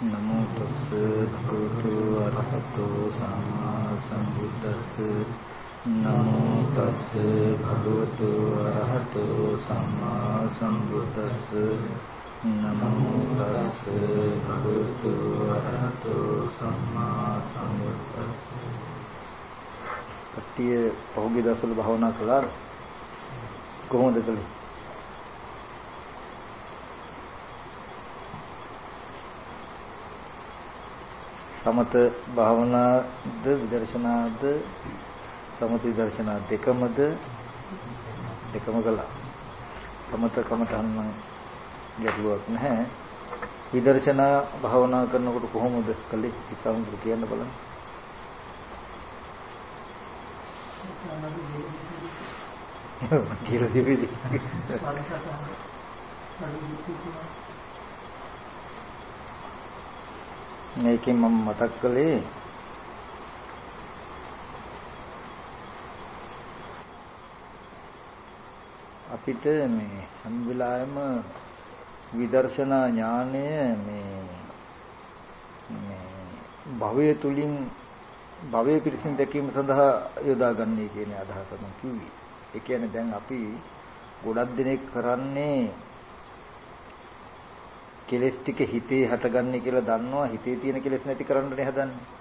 නමෝ තස්ස භගවතු අරහතෝ සම්මා සම්බුද්දස්ස නමෝ තස්ස භගවතු අරහතෝ සම්මා සම්බුද්දස්ස නමෝ තස්ස භගවතු අරහතෝ සම්මා සම්බුද්දස්ස. කට්ටිය පහුගිය දවස්වල භාවනා කළා කොහොමද කළේ? සමත භාවනාද විදර්ශනාද සමත විදර්ශනා දෙකමද දෙකම කළා. සමත කමටහන් නම් ගැටලුවක් නැහැ. විදර්ශනා භාවනා කරනකොට කොහොමද කළේ? ඉස්සමුදුර කියන්න බලන්න. කියලා දෙවිදි මේකෙන් මම මතක් කළේ අපිට මේ හැම වෙලාවෙම විදර්ශනා ඥානය මේ මේ භවය තුලින් භවය පිරිසින් දැකීම සඳහා යොදාගන්නේ කියන අදහස මම කිව්වේ. ඒ කියන්නේ දැන් අපි ගොඩක් දිනෙක කරන්නේ කෙලස් ටික හිතේ හටගන්නේ කියලා දන්නවා හිතේ තියෙන කෙලස් නැති කරන්නනේ හදන්නේ.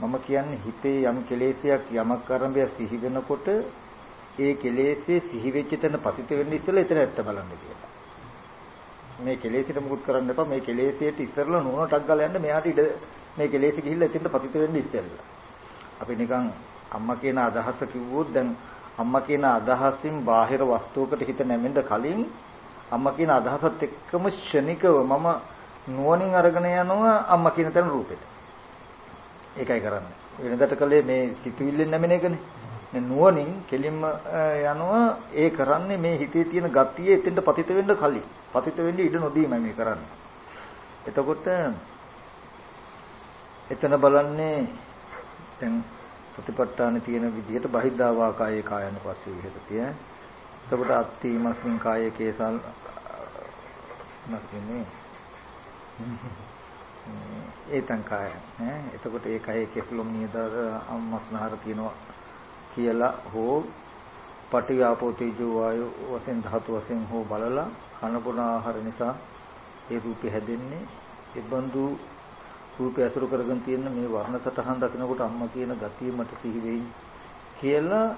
මම කියන්නේ හිතේ යම් කෙලෙසයක් යමක් ආරම්භය සිහි වෙනකොට ඒ කෙලෙසේ සිහි වෙච්ච තැන පතිත වෙන්න ඉස්සෙල්ලා එතන ඇත්ත බලන්න කියලා. මේ කෙලෙසිට මුකුත් කරන්න එපා. මේ කෙලෙසියට ඉස්සෙල්ලා නුවණටක් ගාලා යන්න මෙයාට ඉඩ මේ කෙලෙසි ගිහිල්ලා එතනට පතිත වෙන්න ඉස්සෙල්ලා. අපි නිකන් අම්මා කියන අදහස කිව්වොත් දැන් අම්මා කියන අදහසින් බාහිර වස්තුවකට හිත නැමෙන්න කලින් අම්මා කියන අදහසත් එක්කම ෂණිකව මම නුවණින් අරගෙන යනවා අම්මා කියන තැන රූපෙට. ඒකයි කරන්නේ. වෙනදට කලේ මේ සිතුවිල්ලෙන් නැමෙන එකනේ. මේ නුවණින් කෙලින්ම යනවා ඒ කරන්නේ මේ හිතේ තියෙන ගතිය එතෙන්ට පතිත වෙන්න කලින්. පතිත වෙන්න ඉඩ නොදීමයි මේ කරන්නේ. එතකොට එතන බලන්නේ දැන් සතිපට්ඨානේ තියෙන විදිහට බහිද්ධා වාකායේ කායන පස්සේ විහෙත තියෙන එතකොට අත්තිමස්මින් කායේ කේසල් මස්මිනේ ඒතං කාය ඈ. එතකොට ඒ කයේ කෙසලොම් නියදර අම්මස්නහර තියනවා කියලා හෝ පටිආපෝ තේජෝ වායෝ වශයෙන් ධාතු වශයෙන් හෝ බලලා කනපුන ආහාර නිසා ඒ රූපේ හැදෙන්නේ. ඒ බඳු රූපය අසුර කරගෙන තියෙන මේ වර්ණ සටහන් දකිනකොට අම්මා කියන ගතිය මට සිහි වෙයි කියලා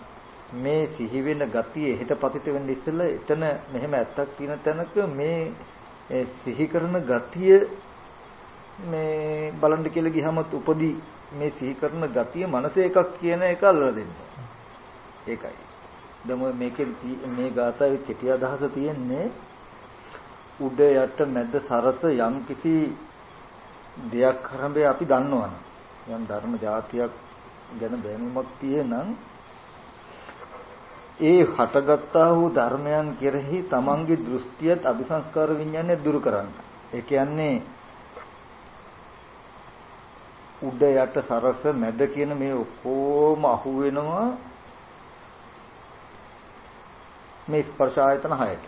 මේ සිහි වෙන ගතිය හෙට පතිත වෙන්න ඉස්සෙල්ලා එතන මෙහෙම ඇත්තක් තියෙන තැනක මේ සිහි කරන ගතිය මේ බලන්න කියලා ගියහම උපදී මේ සිහි කරන ගතිය මනස එකක් කියන එක අල්ලලා දෙන්න. ඒකයි. දම මේකේ මේ ගාථාවේ කෙටි අදහස තියෙන්නේ උඩ යට මැද සරස යම් කිසි දෙයක් කරඹේ අපි දන්නවනම් යම් ධර්ම જાතියක් ගැන දැනුමක් තියෙනනම් ඒ හටගත්තා වූ ධර්මයන් කෙරෙහි තමන්ගේ දෘෂ්ටියත් අபிසංස්කාර විඥානය දුරු කරන්න. ඒ කියන්නේ උඩ යට සරස මැද කියන මේ ඔක්කොම අහු වෙනවා මේ ස්පර්ශ ආයතන හයට.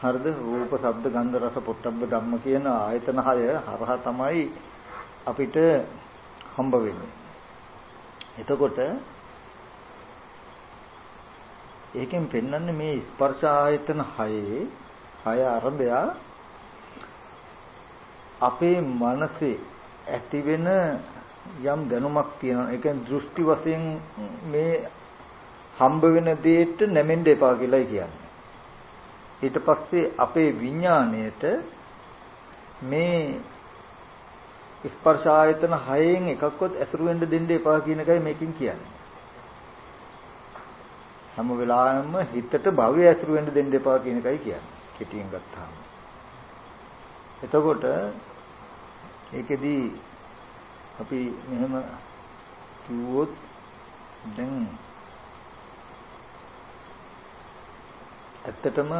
හරිද? රූප, ශබ්ද, ගන්ධ, රස, පොට්ටබ්බ ධම්ම කියන ආයතන හය හරහා තමයි අපිට හම්බ වෙන්නේ. එතකොට ඒකෙන් පෙන්වන්නේ මේ ස්පර්ශ ආයතන හයේ හය අරබය අපේ මනසේ ඇති වෙන යම් දැනුමක් තියෙනවා. ඒ කියන්නේ දෘෂ්ටි වශයෙන් මේ හම්බ වෙන දෙයට නැමෙන්න එපා කියලායි කියන්නේ. ඊට පස්සේ අපේ විඥාණයට මේ ස්පර්ශ ආයතන හයෙන් එකක්වත් ඇසුරු වෙන්න දෙන්න එපා කියන එකයි මේකෙන් කියන්නේ. හැම වෙලාවෙම හිතට භවය ඇසුරු වෙන්න දෙන්න එපා කියන එකයි කියන්නේ. කෙටියෙන් ගත්තාම. එතකොට ඒකෙදි අපි මෙහෙම කිව්වොත් දැන් ඇත්තටම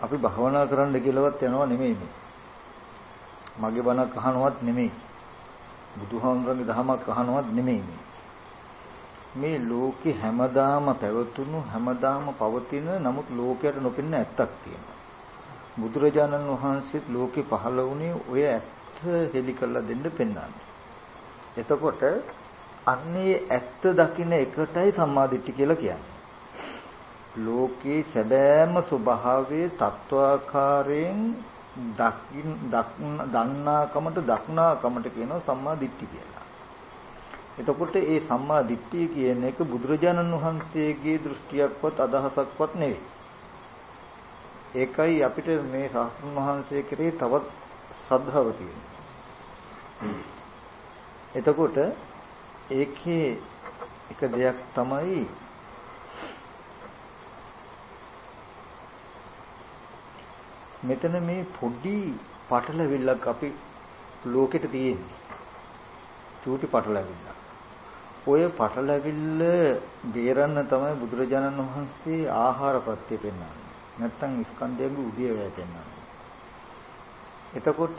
අපි භවනා කරන්න කියලාවත් යනවා නෙමෙයි මේ. මගේ බණක් අහනවත් නෙමෙයි. බුදුහාමුදුරන්ගේ දහමක් අහනවත් නෙමෙයි මේ. මේ ලෝකේ හැමදාම පැවතුණු හැමදාම පවතින නමුත් ලෝකයට නොපෙනෙන ඇත්තක් තියෙනවා. බුදුරජාණන් වහන්සේත් ලෝකේ පහළ වුණේ ඔය ඇත්ත හෙලි කරලා දෙන්න පෙන්වන්නේ. එතකොට අන්නේ ඇත්ත දකින්න එකටයි සම්මාදිට්ඨිය කියලා කියන්නේ. ලෝකේ සැබෑම ස්වභාවයේ තත්වාකාරයෙන් දකින් දන්නාකමට දක්නාකමට කියනවා සම්මා දිට්ඨිය කියලා. එතකොට මේ සම්මා දිට්ඨිය කියන එක බුදුරජාණන් වහන්සේගේ දෘෂ්ටියක්වත් අදහසක්වත් නෙවෙයි. ඒකයි අපිට මේ ශාස්ත්‍රඥ වහන්සේ කෙරේ තවත් ශ්‍රද්ධාව තියෙන්නේ. එතකොට ඒකේ එක දෙයක් තමයි මෙතන මේ පොඩි පටලවිල්ලක් අපි ලෝකෙට තියෙන්නේ. චූටි පටලවිල්ල. ඔය පටලවිල්ල බේරන්න තමයි බුදුරජාණන් වහන්සේ ආහාර ප්‍රත්‍ය පෙන්වන්නේ. නැත්තම් ස්කන්ධයන්ගේ උදේවැය පෙන්වන්නේ. එතකොට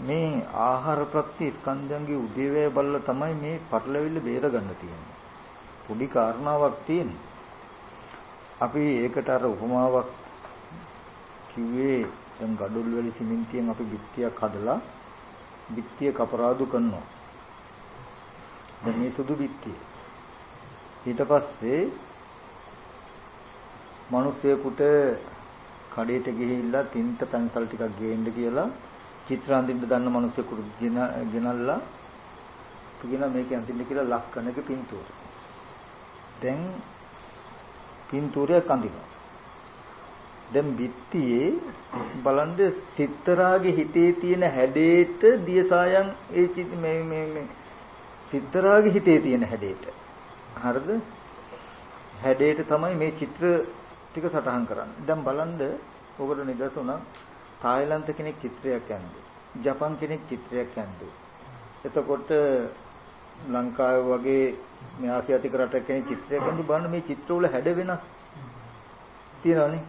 මේ ආහාර ප්‍රත්‍ය ස්කන්ධයන්ගේ උදේවැය බලලා තමයි මේ පටලවිල්ල බේරගන්න තියෙන්නේ. පොඩි කාරණාවක් තියෙන්නේ. අපි ඒකට අර උපමාවක් කිව්වේ දැන් gadol වල සිමෙන්තියෙන් අපි බිත්තියක් හදලා බිත්තිය කපරාදු කරනවා. දැන් මේ සුදු බිත්තිය. ඊට පස්සේ මිනිස්සෙකුට කඩේට ගිහිල්ලා තින්ත පැන්සල් ටිකක් ගේන්න කියලා චිත්‍ර අඳින්න දන්න මිනිස්සෙකුට ගෙනල්ලා කියන මේක අඳින්න කියලා ලක්කනක පින්තූර. දැන් පින්තූරයක් අඳිනවා. දැන් බිත්තියේ බලන්න සිත්තරාගේ හිතේ තියෙන හැඩේට දියසායන් ඒ මේ මේ මේ සිත්තරාගේ හිතේ තියෙන හැඩේට හරිද? හැඩේට තමයි මේ චිත්‍ර ටික සටහන් කරන්නේ. දැන් බලන්න ඔකට නිදසුණා තායිලන්ත කෙනෙක් චිත්‍රයක් ඇඳේ ජපන් කෙනෙක් චිත්‍රයක් ඇඳේ එතකොට ලංකාව වගේ මේ ආසියාතික රටක කෙනෙක් චිත්‍රයක් ඇඳි බලන්න මේ චිත්‍රවල හැඩ වෙනස් තියෙනවනේ.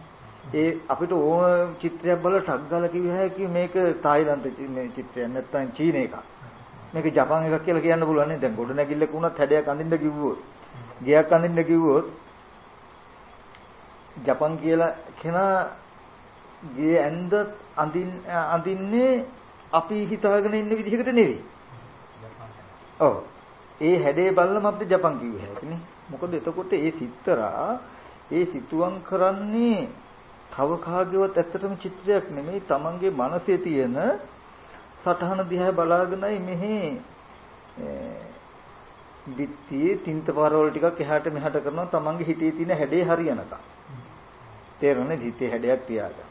ඒ අපිට ඕන චිත්‍රයක් බලලා ටක් ගාලා කිව්ව හැකි මේක තායිලන්ත මේ චිත්‍රයක් නැත්නම් චීන එකක්. මේක ජපාන් එකක් කියලා කියන්න පුළුවන් නේ. දැන් ගොඩ නැගිල්ලක වුණත් හැඩයක් අඳින්න කිව්වොත්, ගියක් අඳින්න කිව්වොත් ජපන් කියලා කෙනා ගේ ඇඳ අඳින් අඳින්නේ අපි හිතාගෙන ඉන්න විදිහකට නෙවෙයි. ඔව්. ඒ හැඩේ බලලම අපිට ජපන් කිව්ව හැකිනේ. මොකද එතකොට ඒ සිත්තරා ඒ සිතුවම් කරන්නේ තව කාගේවත් ඇත්තටම චිත්‍රයක් නෙමෙයි තමන්ගේ මනසේ තියෙන සටහන දිහා බලාගෙනයි මෙහි බිත්තියේ තින්ත පාරවල් ටිකක් එහාට මෙහාට කරනවා තමන්ගේ හිතේ තියෙන හැඩේ හරියනකම්. තේරෙන්නේ හිතේ හැඩයක් තියාගන්න.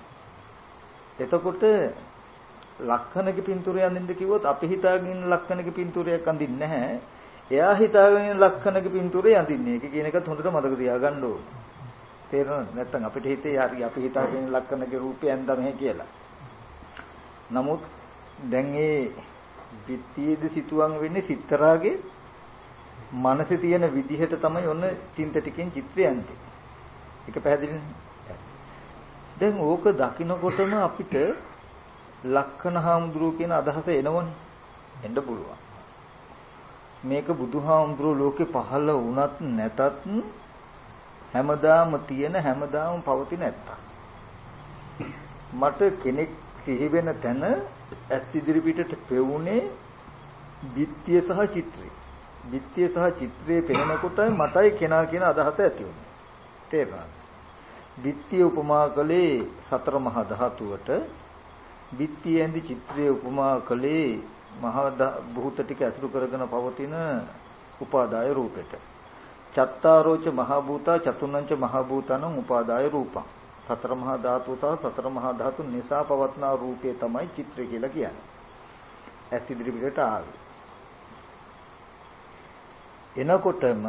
එතකොට ලක්ෂණක පින්තූරය අඳින්න කිව්වොත් අපි හිතාගෙන ලක්ෂණක පින්තූරයක් අඳින්නේ නැහැ. එයා හිතාගෙන ලක්ෂණක පින්තූරය අඳින්නේ. ඒක කියන එකත් හොඳට මතක තියාගන්න ඕනේ. තේරෙනවද නැත්නම් අපිට හිතේ හරි අපි හිතාගෙන ලක්කනගේ රූපය ඇඳ මෙහෙ කියලා. නමුත් දැන් ඒ පිටියේද සිතුවම් වෙන්නේ සිත්තරාගේ මනසේ තියෙන විදිහට තමයි ඔන්න චින්ත ටිකෙන් චිත්‍රය ඇන්ති. ඒක පැහැදිලිනේ. දැන් ඕක දකිනකොටම අපිට ලක්කන හාමුදුරුව කියන අදහස එනවනේ. එන්න පුළුවන්. මේක බුදුහාමුදුරුව ලෝකේ පහළ වුණත් නැතත් හැමදාම තියෙන හැමදාම පවතින ඇත්ත. මට කෙනෙක් සිහි වෙන තැන ඇස් ඉදිරි පිටට පෙවුනේ බිත්තිය සහ චිත්‍රය. බිත්තිය සහ චිත්‍රයේ පෙනෙනකොට මටයි කෙනා කියන අදහස ඇති වුණා. තේරුණාද? බිත්තිය උපමා කළේ සතර මහා ධාතුවට බිත්තිය ඇඳි චිත්‍රයේ උපමා කළේ මහා භූත ටික ඇසුරු කරගෙන පවතින උපාදාය රූපෙට. චත්තාරෝච මහ භූතා චතුර්ණංච මහ භූතනං උපාදාය රූපං සතර මහා ධාතු සහ සතර මහා ධාතු නිසා පවත්නා රූපය තමයි චිත්‍රය කියලා කියන්නේ. ඇස් ඉදිරි පිටට ආවේ. එනකොටම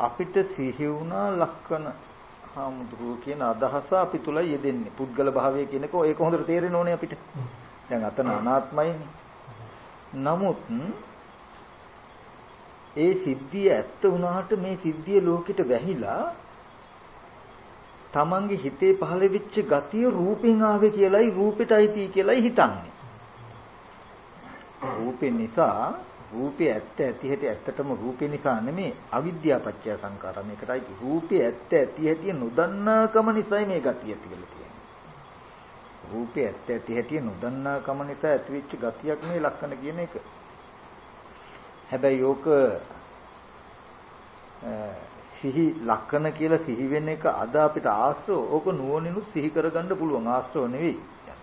අපිට සිහි වුණා ලක්කන හාමුදුරුවෝ කියන අදහස අපි තුල යෙදෙන්නේ. පුද්ගල භාවය කියනක ඒක හොඳට තේරෙන්න ඕනේ අපිට. දැන් අතන අනාත්මයිනේ. නමුත් ඒ සිද්ධිය ඇත්ත වුණාට මේ සිද්ධිය ලෝකෙට වැහිලා තමන්ගේ හිතේ පහළ වෙච්ච ගතිය රූපෙන් ආවේ කියලයි රූපෙට අයිති කියලයි හිතන්නේ. රූපේ නිසා රූපේ ඇත්ත ඇති හැටි ඇත්තටම රූපේ නිසා නෙමෙයි අවිද්‍යාව පත්‍ය සංකාර මේකටයි රූපේ ඇත්ත ඇති හැටි නොදන්නාකම නිසායි මේ ගතිය ඇති කියලා කියන්නේ. රූපේ ඇත්ත ඇති හැටි නොදන්නා කම නිසා ඇතිවෙච්ච ගතියක් නේ ලක්ෂණ කියන එක. හැබැයි යෝක සිහි ලක්ෂණ කියලා සිහි වෙන එක අද අපිට ආශ්‍රව ඕක නුවණිනුත් සිහි කරගන්න පුළුවන් ආශ්‍රව නෙවෙයි.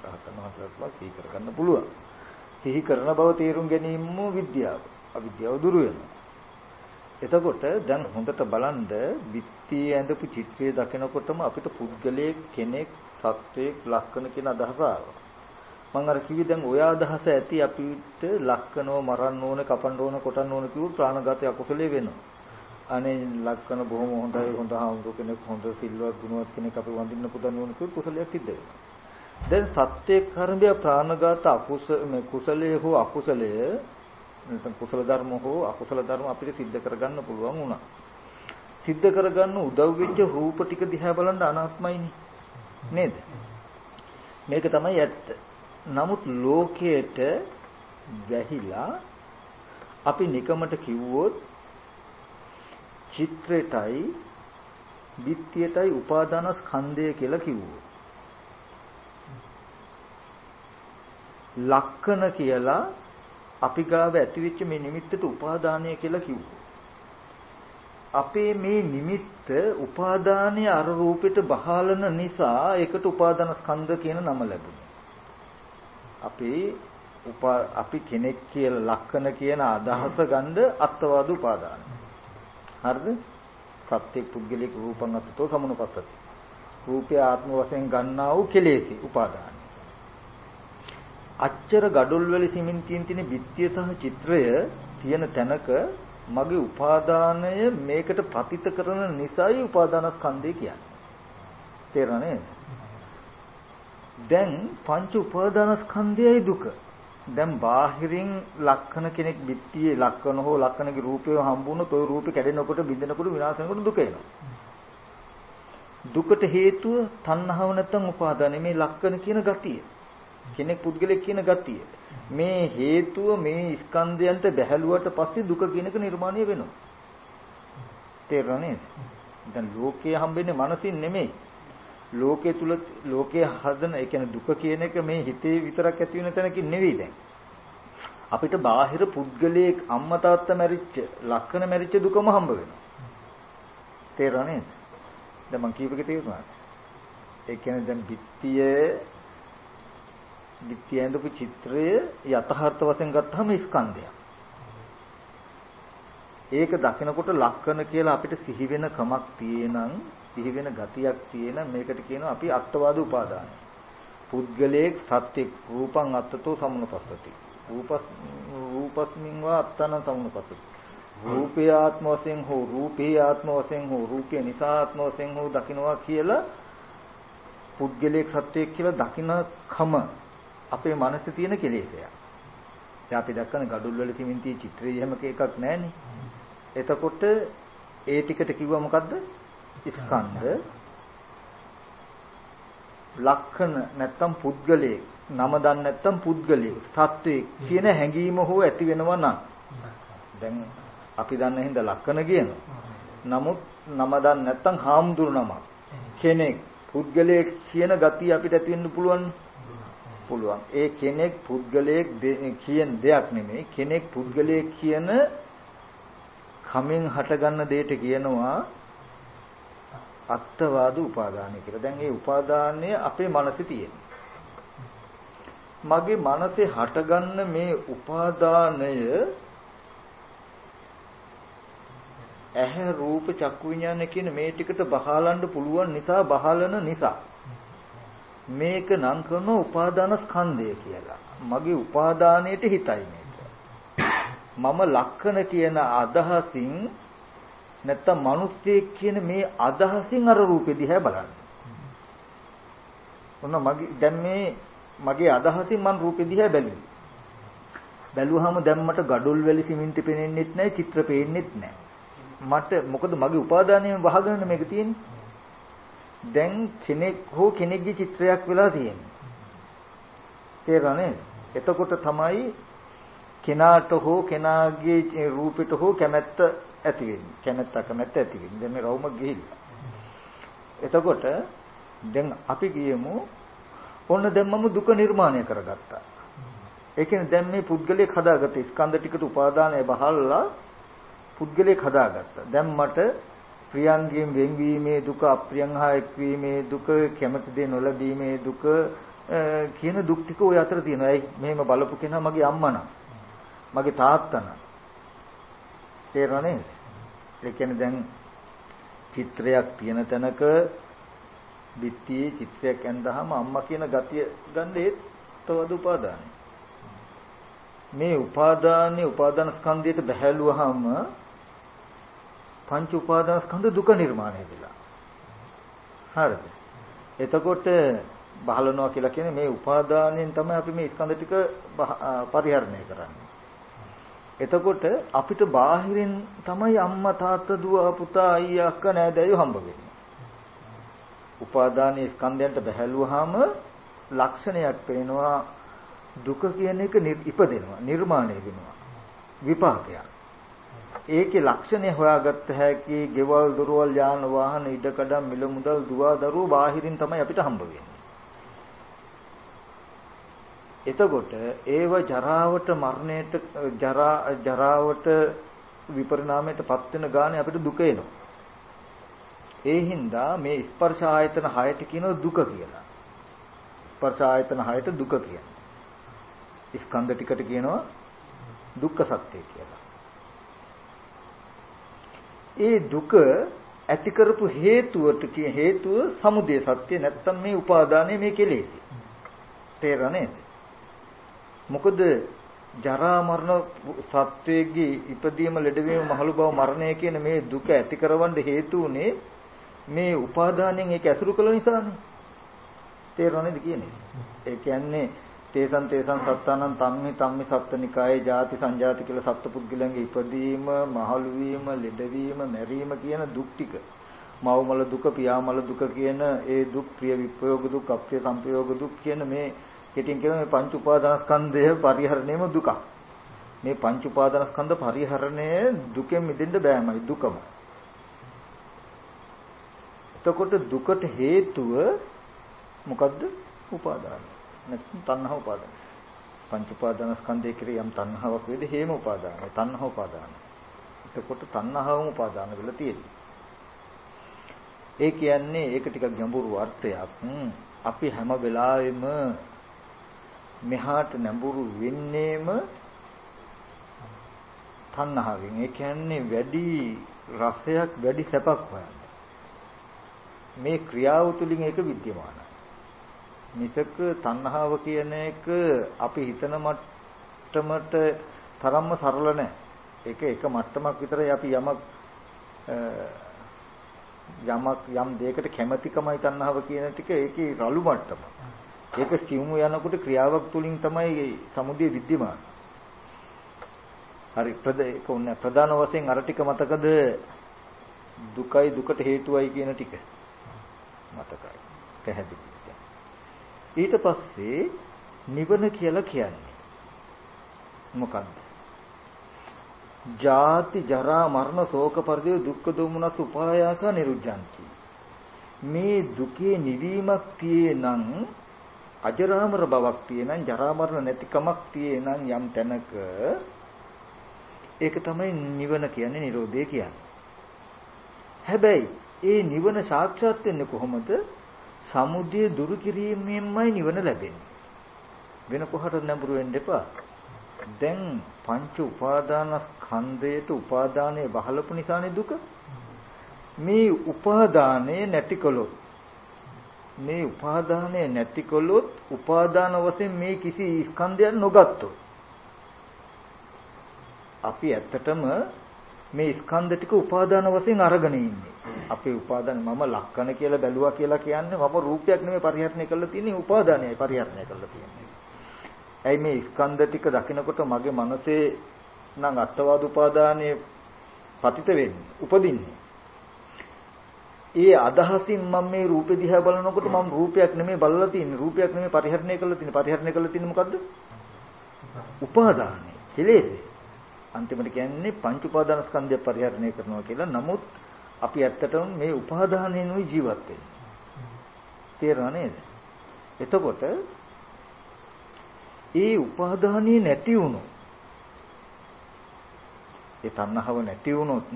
රහතන් වහන්සේලා සිහි කරගන්න පුළුවන්. සිහි කරන බව තේරුම් ගැනීමම විද්‍යාව. අවිද්‍යාව දුරු වෙනවා. එතකොට දැන් හොඳට බලන්න බිත්තියේ ඇඳපු චිත්‍රය දකිනකොටම අපිට පුද්ගලයෙක් කෙනෙක් සත්වයක් ලක්කන කියන අදහස ආවා. මම අර කිව්වේ දැන් ඔය අදහස ඇති අපිට ලක්කනව මරන්න ඕන, කපන්න ඕන, කොටන්න ඕන කිව්ව ප්‍රාණඝාතය අකුසලයේ වෙනවා. අනේ ලක්කන බොහොම හොඳයි හොඳ හාමුදුර කෙනෙක් හොඳ සිල්වත් ගුණවත් කෙනෙක් අපි වඳින්න පුතන් ඕන කියලා කුසලයක් සිද්ධ වෙනවා. දැන් සත්‍ය කර්මය ප්‍රාණඝාත අකුස මේ කුසලයේ හෝ අකුසලයේ නැත්නම් කුසල ධර්ම හෝ අකුසල ධර්ම අපිට සිද්ධ කරගන්න පුළුවන් වුණා. සිද්ධ කරගන්න උදව් වෙච්ච රූප ටික දිහා බලන අනාත්මයිනේ. නේද? මේක තමයි ඇත්ත. නමුත් ලෝකයට වැහිලා අපි නිකමට කිව්වොත් චිත්‍රයටයි විත්‍යයටයි උපාදාන ස්කන්ධය කියලා කිව්වොත් ලක්කන කියලා අපි ගාව ඇතිවෙච්ච මේ නිමිත්තට උපාදානය කියලා කිව්වා. අපේ මේ නිමිත්ත උපාදානයේ අර රූපෙට බහලන නිසා ඒකට උපාදාන ස්කන්ධ කියන නම ලැබුණා. අපේ උපා අපි කෙනෙක් කියලා ලක්කන කියන අදහස ගන්න අත්වාද උපාදාන. හරිද? සත්‍ය පුද්ගලික රූපං අතතෝ සමුනපස්සති. රූපය ආත්ම වශයෙන් ගන්නා වූ කෙලෙසි උපාදාන. අච්චර gadol වල සිමෙන්තියෙන් තියෙන බිත්තිය සහ චිත්‍රය තියෙන තැනක මගේ උපාදානය මේකට පතිත කරන නිසායි උපාදානස්කන්ධය කියන්නේ. තේරෙනවද? දැන් පංච උපාදානස්කන්ධයයි දුක. දැන් බාහිරින් ලක්ෂණ කෙනෙක් බිත්තියේ ලක්ෂණ හෝ ලක්ෂණගේ රූපය හම්බුනොත් ওই රූපේ කැඩෙනකොට බිඳෙනකොට විනාශ වෙනකොට දුක එනවා. දුකට හේතුව තණ්හාව නැත්නම් උපාදානය මේ ලක්ෂණ කියන ගතිය. කෙනෙක් පුද්ගලෙක් කියන ගතිය. මේ හේතුව මේ ස්කන්ධයන්ට බැහැලුවට පස්සේ දුක කියන එක නිර්මාණය වෙනවා. තේරෙනවද? දැන් ලෝකයේ හම්බෙන්නේ මනසින් නෙමෙයි. ලෝකයේ තුල ලෝකයේ හදන ඒ කියන්නේ දුක කියන එක මේ හිතේ විතරක් ඇති වෙන තැනකින් නෙවෙයි දැන්. අපිට බාහිර පුද්ගලයෙක් අම්මා තාත්තා මැරිච්ච ලක්ෂණ මැරිච්ච දුකම හම්බ වෙනවා. තේරෙනවද? දැන් මං කියපේක තේරුණාද? ඒ කියන්නේ දැන් බිත්තියේ දික්තිය ඇඳපු චිත්‍රය යථාර්ථ වශයෙන් ගත්තාම ස්කන්ධයක්. ඒක දකිනකොට ලක්කන කියලා අපිට සිහි වෙන කමක් තියෙනං සිහි වෙන ගතියක් තියෙන මේකට කියනවා අපි අත්වාද උපාදානයි. පුද්ගලයෙක් සත්‍ය රූපං අත්තතෝ සමුනපස්සති. රූපස් රූපස්මින් වා අත්තන සමුනපස්සති. රූපේ ආත්ම වශයෙන් හෝ රූපේ ආත්ම වශයෙන් හෝ රූපේ නිසා ආත්ම වශයෙන් හෝ දකින්නවා කියලා පුද්ගලයෙක් සත්‍යයක් කියලා දකින්න කම අපේ මනසේ තියෙන කෙලෙසයක්. දැන් අපි දැක්කන gadul වල සිමෙන්ති චිත්‍රය එහෙම එකක් නැහැනේ. එතකොට ඒ ටිකට කිව්වා මොකද්ද? ස්කන්ධ ලක්ෂණ නැත්තම් පුද්ගලයේ නම දන්නේ නැත්තම් පුද්ගලයේ සත්වයේ කියන හැඟීම හෝ ඇති වෙනවා නම් දැන් අපි දන්න හින්දා ලක්ෂණ කියනවා. නමුත් නම දන්නේ නැත්තම් හාමුදුරු නමක් කෙනෙක් පුද්ගලයේ කියන ගතිය අපිට ඇති වෙන්න පුළුවන්. පුළුවන්. ඒ කෙනෙක් පුද්ගලයෙක් කියන දෙයක් නෙමෙයි. කෙනෙක් පුද්ගලයෙක් කියන කමෙන් හටගන්න දෙයට කියනවා අත්වාද උපාදානය කියලා. දැන් මේ උපාදානය අපේ මනසේ තියෙන. මගේ මනසේ හටගන්න මේ උපාදානය ඇහැ රූප චක්කු විඥාන කියන මේ ටිකට බහලන්න පුළුවන් නිසා බහලන නිසා මේක නම් කරන උපාදාන ස්කන්ධය කියලා. මගේ උපාදානයට හිතයි මේක. මම ලක්කන කියන අදහසින් නැත්තම් මිනිස්සෙක් කියන මේ අදහසින් අර රූපෙ දිහා බලන්න. ඔන්න මගේ දැන් මේ මගේ අදහසින් මම රූපෙ දිහා බැලුවේ. බැලුවාම දැන් මට gadol වැලි සිමෙන්ති පේන්නෙත් නැහැ, චිත්‍ර පේන්නෙත් නැහැ. මට මොකද මගේ උපාදානයෙන් වහගෙන මේක තියෙන්නේ. දැන් කෙනෙක් හෝ කෙනෙක්ගේ චිත්‍රයක් වෙලා තියෙනවා. තේරෙනවද? එතකොට තමයි කෙනාට හෝ කෙනාගේ රූපෙට හෝ කැමැත්ත ඇති වෙන්නේ. කැමැත්ත කැමැත්ත ඇති වෙන්නේ. දැන් මේ රවුම ගිහිල්ලා. එතකොට දැන් අපි කියමු ඔන්න දැන් මම දුක නිර්මාණය කරගත්තා. ඒ කියන්නේ දැන් මේ පුද්ගලයෙක් හදාගත්ත ස්කන්ධ ටිකට උපාදානය බහල්ලා පුද්ගලයෙක් හදාගත්තා. දැන් මට ප්‍රියංගයෙන් වෙන්වීමේ දුක, අප්‍රියං හා එක්වීමේ දුක, කැමති දේ නොලැබීමේ දුක කියන දුක් ටික ওই අතර තියෙනවා. ඒ මෙහෙම බලපු කෙනා මගේ අම්මා නම්, මගේ තාත්තා නම්. තේරෙනවනේ? ඒ කියන්නේ දැන් චිත්‍රයක් තියෙන තැනක බිත්තියේ චිත්‍රයක් ඇඳහම අම්මා කියන ගතිය ගන්න ඒත් තවද උපාදානයි. මේ උපාදානයේ උපාදාන ස්කන්ධයට බහැලුවාම පංච උපාදාන ස්කන්ධ දුක නිර්මාණය වෙලා. හරිද? එතකොට බහලනවා කියලා කියන්නේ මේ උපාදානයෙන් තමයි අපි මේ ස්කන්ධ ටික පරිහරණය කරන්නේ. එතකොට අපිට බාහිරින් තමයි අම්මා තාත්තා දුව පුතා අයියා අක්කා නෑදෑයෝ හම්බ වෙන්නේ. උපාදානයේ ස්කන්ධයන්ට බැහැලුවාම ලක්ෂණයක් පේනවා දුක කියන එක ඉපදෙනවා නිර්මාණය වෙනවා විපාකයක්. ඒකේ ලක්ෂණය හොයාගත්ත හැකි ගෙවල් දොරවල් යාන වාහන ඉඩකඩම් මිල මුදල් දුවා දරුවෝ බාහිරින් තමයි අපිට හම්බ වෙන්නේ. එතකොට ඒව ජරාවට මරණයට ජරා ජරාවට විපරිණාමයට පත් වෙන ගානේ අපිට දුක එනවා. ඒ හින්දා මේ ස්පර්ශ ආයතන 6ට කියනවා දුක කියලා. ස්පර්ශ ආයතන 6ට දුක කියනවා. ස්කන්ධ ටිකට කියනවා දුක්ඛ සත්‍ය කියලා. ඒ දුක ඇති කරපු හේතුවට කිය හේතුව සමුදය සත්‍ය නැත්තම් මේ උපාදානය මේ කෙලෙසි. තේරෙන්නේ මොකද ජරා මරණ සත්වයේගේ ඉපදීම ලෙඩවීම මහලු බව මරණය කියන මේ දුක ඇති කරවන්න හේතු උනේ මේ උපාදානයෙන් ඒක ඇසුරු කළ නිසානේ. තේරෙනවද කියන්නේ? ඒ කියන්නේ තේසන් තේසන් සත්තානං තම්මි තම්මි සත්තනිකායේ ಜಾති සංජාති කියලා සත්පුද්ගලයන්ගේ ඉපදීම, මහලු වීම, ලෙඩවීම, මැරීම කියන දුක් ටික. මව්මල දුක, පියාමල දුක කියන ඒ දුක්, ප්‍රිය විප්‍රයෝග දුක්, අප්‍රිය සංපයෝග දුක් කියන මේ කෙටින් කියන මේ පංච උපාදානස්කන්ධය පරිහරණයම දුක. මේ පංච උපාදානස්කන්ධ පරිහරණය දුකෙන් මිදෙන්න බෑමයි දුකම. එතකොට දුකට හේතුව මොකද්ද? උපාදාන. නැත්නම් තණ්හා උපාදාන. පංච උපාදානස්කන්ධය කෙරේ යම් තණ්හාවක් වේද හේම උපාදානයි. තණ්හා උපාදාන. එතකොට තණ්හාවම උපාදාන වෙලා තියෙනවා. ඒ කියන්නේ ඒක ටිකක් ගැඹුරු අර්ථයක්. අපි හැම වෙලාවෙම මෙහාට නැඹුරු වෙන්නේම තණ්හාවෙන්. ඒ කියන්නේ වැඩි රසයක් වැඩි සැපක් හොයන්න. මේ ක්‍රියාව තුළින් ඒක විද්‍යමානයි. මිසක තණ්හාව කියන එක අපි හිතන මට්ටමට තරම්ම සරල නැහැ. ඒක එක මට්ටමක් විතරයි අපි යමක් යමක් යම් දෙයකට කැමැතිකමයි තණ්හාව කියන ටික ඒකේ රළු මට්ටම. ඒක සිවුම යනකොට ක්‍රියාවක් තුලින් තමයි සමුදය විද්‍යමාන. හරි ප්‍රධාන වශයෙන් අර ටික මතකද? දුකයි දුකට හේතුවයි කියන ටික. මතකයි. පැහැදිලි. ඊට පස්සේ නිවන කියලා කියන්නේ මොකක්ද? ජාති ජරා මරණ ශෝක පරිදේ දුක්ඛ දෝමනස් උපායාස නිරුද්ධಂತಿ මේ දුකේ නිවීමක් තියෙනං අජරාමර බවක් තියෙනං ජරා මරණ නැතිකමක් තියෙනං යම් තැනක ඒක තමයි නිවන කියන්නේ නිරෝධය කියන්නේ හැබැයි ඒ නිවන සාක්ෂාත් වෙන්නේ කොහොමද සමුදය දුරු කිරීමෙන්මයි නිවන ලැබෙන්නේ. වෙන කොහටද නැඹුරු වෙන්න එපා. දැන් පංච උපාදානස්කන්ධයට උපාදානය බහලපු නිසානේ දුක. මේ උපාදානය නැතිකොලොත් මේ උපාදානය නැතිකොලොත් උපාදාන වශයෙන් මේ කිසි ස්කන්ධයක් නොගත්තොත් අපි ඇත්තටම මේ ස්කන්ධ ටික උපාදාන වශයෙන් අරගෙන ඉන්නේ. අපේ උපාදාන මම ලක්කන කියලා බැලුවා කියලා කියන්නේ මම රූපයක් නෙමෙයි පරිහරණය කරලා තියෙන්නේ උපාදානයයි පරිහරණය කරලා තියෙන්නේ. ඇයි මේ ස්කන්ධ ටික දකිනකොට මගේ මනසේ නම් අත්වාද උපාදානයේ පතිත වෙන්නේ, උපදින්නේ. ඒ අදහසින් මම මේ රූපෙ දිහා බලනකොට මම රූපයක් නෙමෙයි බලලා තියෙන්නේ. රූපයක් නෙමෙයි පරිහරණය කරලා තියෙන්නේ. පරිහරණය කරලා තියෙන්නේ මොකද්ද? උපාදානයි. කෙලෙසේ. අන්තිමට කියන්නේ පංච උපාදාන ස්කන්ධය පරිහරණය කරනවා කියලා. නමුත් අපි ඇත්තටම මේ උපාදානයෙන්ුයි ජීවත් වෙන්නේ. තේරෙනව නේද? එතකොට ඒ උපාදානිය නැති වුණොත් ඒ තණ්හාව නැති වුණොත්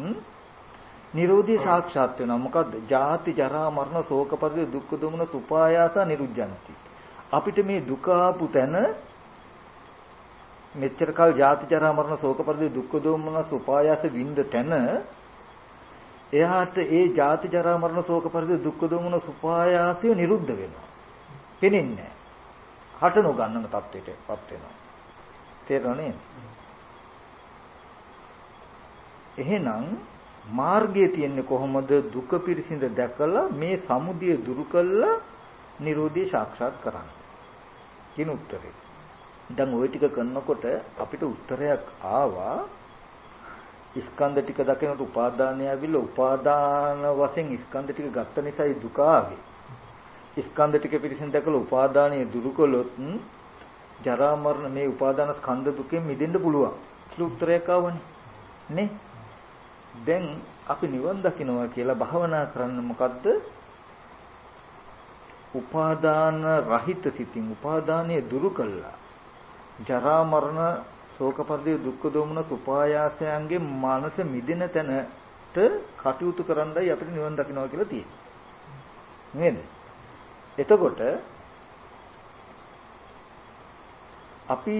නිරෝධී සාක්ෂාත් වෙනවා. මොකද්ද? ජාති ජරා මරණ ශෝක පරිදේ දුක්ඛ දොමන සුපායාස නිරුද්ධಂತಿ. අපිට මේ දුක ආපු තැන මෙච්චර කල් ජාති ජරා මරණ ශෝක පරිදේ දුක්ඛ දොමන සුපායාස විඳ තැන එයාට ඒ ජාති ජරා මරණ ශෝක පරිදේ දුක්ඛ දොමන සුපායාසය නිරුද්ධ වෙනවා. පෙනෙන්නේ නැහැ. හට නොගන්නන තත්ත්වයටපත් වෙනවා. තේරෙනවනේ? එහෙනම් මාර්ගය තියෙන්නේ කොහොමද දුක පිරිසිඳ දැකලා මේ සමුදය දුරු කළා Nirodhi සාක්ෂාත් කරන්න. කියන උත්තරේ. දැන් ওই ටික කරනකොට අපිට උත්තරයක් ආවා ස්කන්ධ ටික දකිනකොට උපාදානය ඇවිල්ලා උපාදාන වශයෙන් ස්කන්ධ ටික ගත්ත නිසායි දුක ආවේ. ස්කන්ධ ටික පිරිසින් දැකලා උපාදානය දුරු කළොත් ජරා මරණ මේ උපාදාන ස්කන්ධ දුකෙන් මිදෙන්න පුළුවන්. කියලා උත්තරයක් ආවනේ. නේ? දැන් අපි නිවන් දකින්නවා කියලා භාවනා කරන්න මොකද්ද? උපාදාන රහිත සිතින් උපාදානය දුරු කළා. ජරා මරණ ශෝක පරිදේ දුක්ඛ දෝමන සුපායාසයන්ගේ මානස මිදෙන තැනට කටයුතු කරන්නයි අපිට නිවන් දකින්නවා කියලා තියෙන්නේ. නේද? එතකොට අපි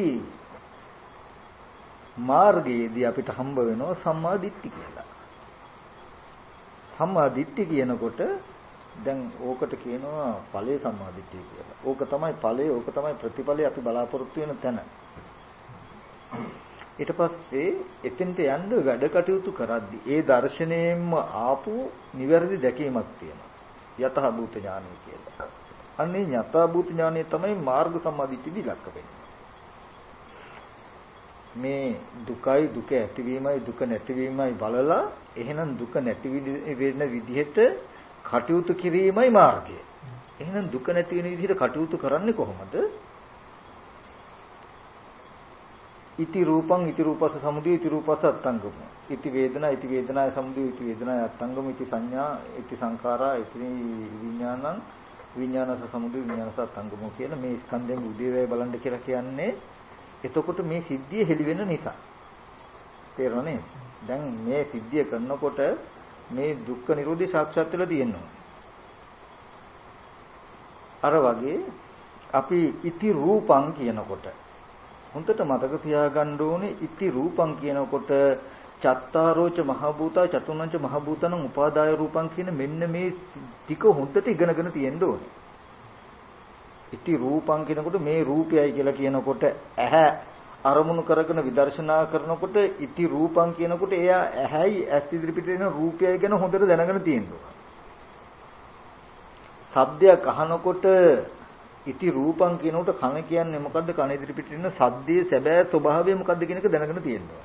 මාර්ගයේදී අපිට හම්බ වෙනවා සම්මා දිට්ඨි කියලා. සම්මා දිට්ඨි කියනකොට දැන් ඕකට කියනවා ඵලයේ සම්මා දිට්ඨිය කියලා. ඕක තමයි ඵලය, ඕක තමයි ප්‍රතිඵලය අපි බලාපොරොත්තු වෙන තැන. ඊට පස්සේ එතෙන්ට යන්න වැඩ කටයුතු කරද්දී ඒ දර්ශනයෙන්ම ආපු නිවැරදි දැකීමක් තියෙනවා. යතහ භූත ඥානය කියලා. අන්නේ යතහ භූත ඥානය තමයි මාර්ග සම්මාදිට්ඨි ඉලක්ක වෙන්නේ. මේ දුකයි දුක ඇතිවීමයි දුක නැතිවීමයි බලලා එහෙනම් දුක නැති වෙන විදිහට කටයුතු කිරීමයි මාර්ගය. එහෙනම් දුක නැති වෙන විදිහට කටයුතු කරන්නේ කොහොමද? ඉති රූපං ඉති රූපස සමුදය ඉති රූපස අත්තංගම. ඉති වේදනා ඉති වේදනාය සමුදය ඉති වේදනාය අත්තංගම ඉති සංඥා ඉති සංඛාරා ඉති විඥානං විඥානස සමුදය විඥානස අත්තංගම කියලා මේ ස්කන්ධයෙන් උදේවැය බලන්න කියලා කියන්නේ එතකොට මේ සිද්ධිය හෙළි වෙන නිසා. තේරෙනවනේ? දැන් මේ සිද්ධිය කරනකොට මේ දුක්ඛ නිරෝධي සාක්ෂාත් වෙලා තියෙනවා. අර වගේ අපි ඉති රූපං කියනකොට හොඳට මතක තියාගන්න ඕනේ ඉති රූපං කියනකොට චත්තාරෝච මහ භූතා චතුර්ණංච මහ භූතනං උපාදාය රූපං කියන මෙන්න මේ ටික හොඳට ඉගෙනගෙන තියෙන්න ඕනේ. ඉති රූපං කියනකොට මේ රූපයයි කියලා කියනකොට ඇහැ අරමුණු කරගෙන විදර්ශනා කරනකොට ඉති රූපං කියනකොට එයා ඇහැයි ඇස් ඉදිරිපිට එන රූපයයි ගැන හොඳට දැනගෙන තියෙනවා. සද්දයක් අහනකොට ඉති රූපං කියනකොට කන කියන්නේ මොකද්ද කන ඉදිරිපිට එන සද්දයේ සැබෑ ස්වභාවය මොකද්ද කියන එක දැනගෙන තියෙනවා.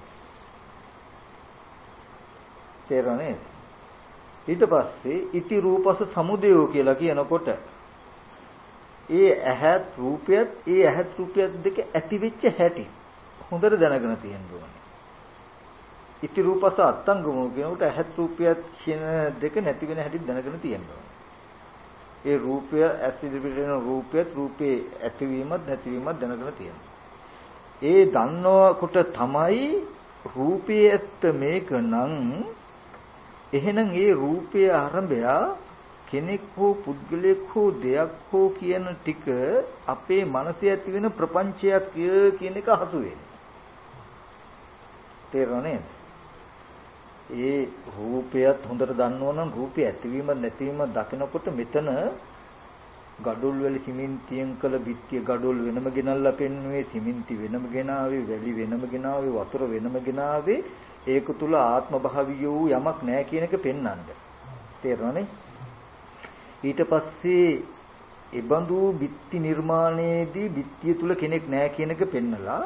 තේරෙන්නේ? ඊට පස්සේ ඉති රූපස සමුදයෝ කියලා කියනකොට ඒ ඇහත් රූපයත් ඒ ඇහත් රූපයත් දෙක ඇති වෙච්ච හැටි හොඳට දැනගෙන තියෙන්න ඕනේ. ඉති රූපස අත්තංගමෝ කියනකොට ඇහත් රූපයත් කියන දෙක නැති වෙන හැටි දැනගෙන තියෙන්න ඕනේ. ඒ රූපය ඇස් ඉදිරියට එන රූපයත් රූපේ ඇතිවීමත් නැතිවීමත් දැනගෙන තියෙනවා. ඒ දන්නකොට තමයි රූපයේ ඇත්ත මේක නම් එහෙනම් ඒ රූපයේ ආරම්භය කෙනෙක් හෝ පුද්ගලයෙක් හෝ දෙයක් හෝ කියන ටික අපේ මනසේ ඇති වෙන ප්‍රපංචයක් කියන එක හසු වෙන්නේ. තේරෙනවද? ඒ රූපයත් හොඳට දන්නවනම් රූපය ඇතිවීම නැතිවීම දකිනකොට මෙතන ගඩොල් වැලි සිමෙන්තියෙන් කළ බිත්තිය ගඩොල් වෙනම ගෙනල්ලා පෙන්නුවේ සිමෙන්ති වෙනම ගෙනාවේ වැලි වෙනම ගෙනාවේ වතුර වෙනම ගෙනාවේ ඒක තුල ආත්ම භාවිය වූ යමක් නැහැ කියන එක පෙන්වන්න. තේරෙනවනේ? ඊට පස්සේ ඒබඳු බිත්ති නිර්මාණයේදී බිත්තිය තුල කෙනෙක් නැහැ කියන එක පෙන්නලා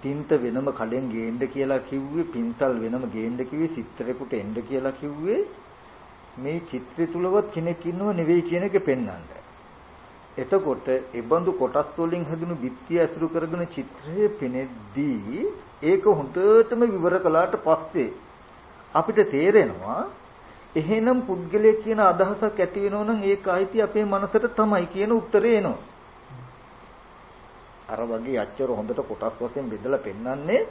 තින්ත වෙනම කඩෙන් ගේන්න කියලා කිව්වේ පින්සල් වෙනම ගේන්න කිව්වේ චිත්‍රයකට එන්න කියලා කිව්වේ මේ චිත්‍රය තුලවත් කෙනෙක් ඉන්නව නෙවෙයි කියන එක පෙන්වන්න. එතකොට ඒබඳු කොටස් වලින් හැදුණු බිත්තිය ඇසුරු කරගෙන චිත්‍රය පෙනෙද්දී ඒක හොඳටම විවර කළාට පස්සේ අපිට තේරෙනවා එහෙනම් පුද්ගලයෙක් කියන අදහසක් ඇති වෙනව නම් ඒක අයිති අපේ මනසට තමයි කියන උත්තරේ එනවා. අර වගේ අච්චර හොඳට කොටස් වශයෙන් බෙදලා පෙන්වන්නේ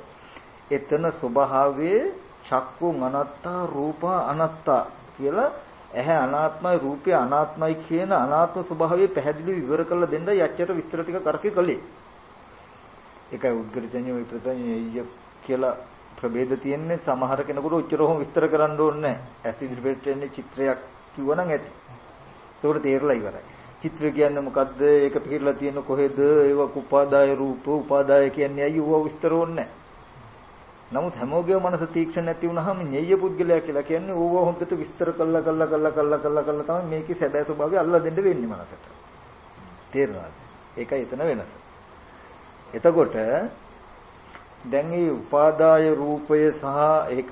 එතන ස්වභාවයේ චක්කුන් අනත්තා රූපා අනත්තා කියලා ඇහැ අනාත්මයි රූපය අනාත්මයි කියන අනාත්ම ස්වභාවය පැහැදිලිව විවර කරලා දෙන්නයි අච්චර විස්තර ටික කරකේ කළේ. ඒකයි උද්ගෘතඤ්ඤ විප්‍රතඤ්ඤ කියලා ප්‍රභේද තියෙන්නේ සමහර කෙනෙකුට උච්චරෝම විස්තර කරන්න ඕනේ නැහැ. ඇස් ඉදිරිපිට එන්නේ චිත්‍රයක් කිව්වනම් ඇති. ඒකට තේරලා ඉවරයි. චිත්‍ර කියන්නේ මොකද්ද? ඒක පිළිලා තියෙන කොහෙද? ඒව උපාදාය රූප, උපාදාය කියන්නේ අයියෝ ඌව විස්තර ඕනේ නමුත් හැමෝගේම මනස තීක්ෂණ නැති වුනහම ඤෙය්‍ය පුද්ගලයා කියලා කියන්නේ ඌව හොඳට විස්තර කළා කළා කළා කළා කළා කළා තමයි මේකේ සැබෑ ස්වභාවය අල්ලා දෙන්න වෙන්නේ මනසට. තේරෙනවද? ඒකයි එතන වෙනස. එතකොට දැන් මේ උපාදාය රූපය සහ ඒක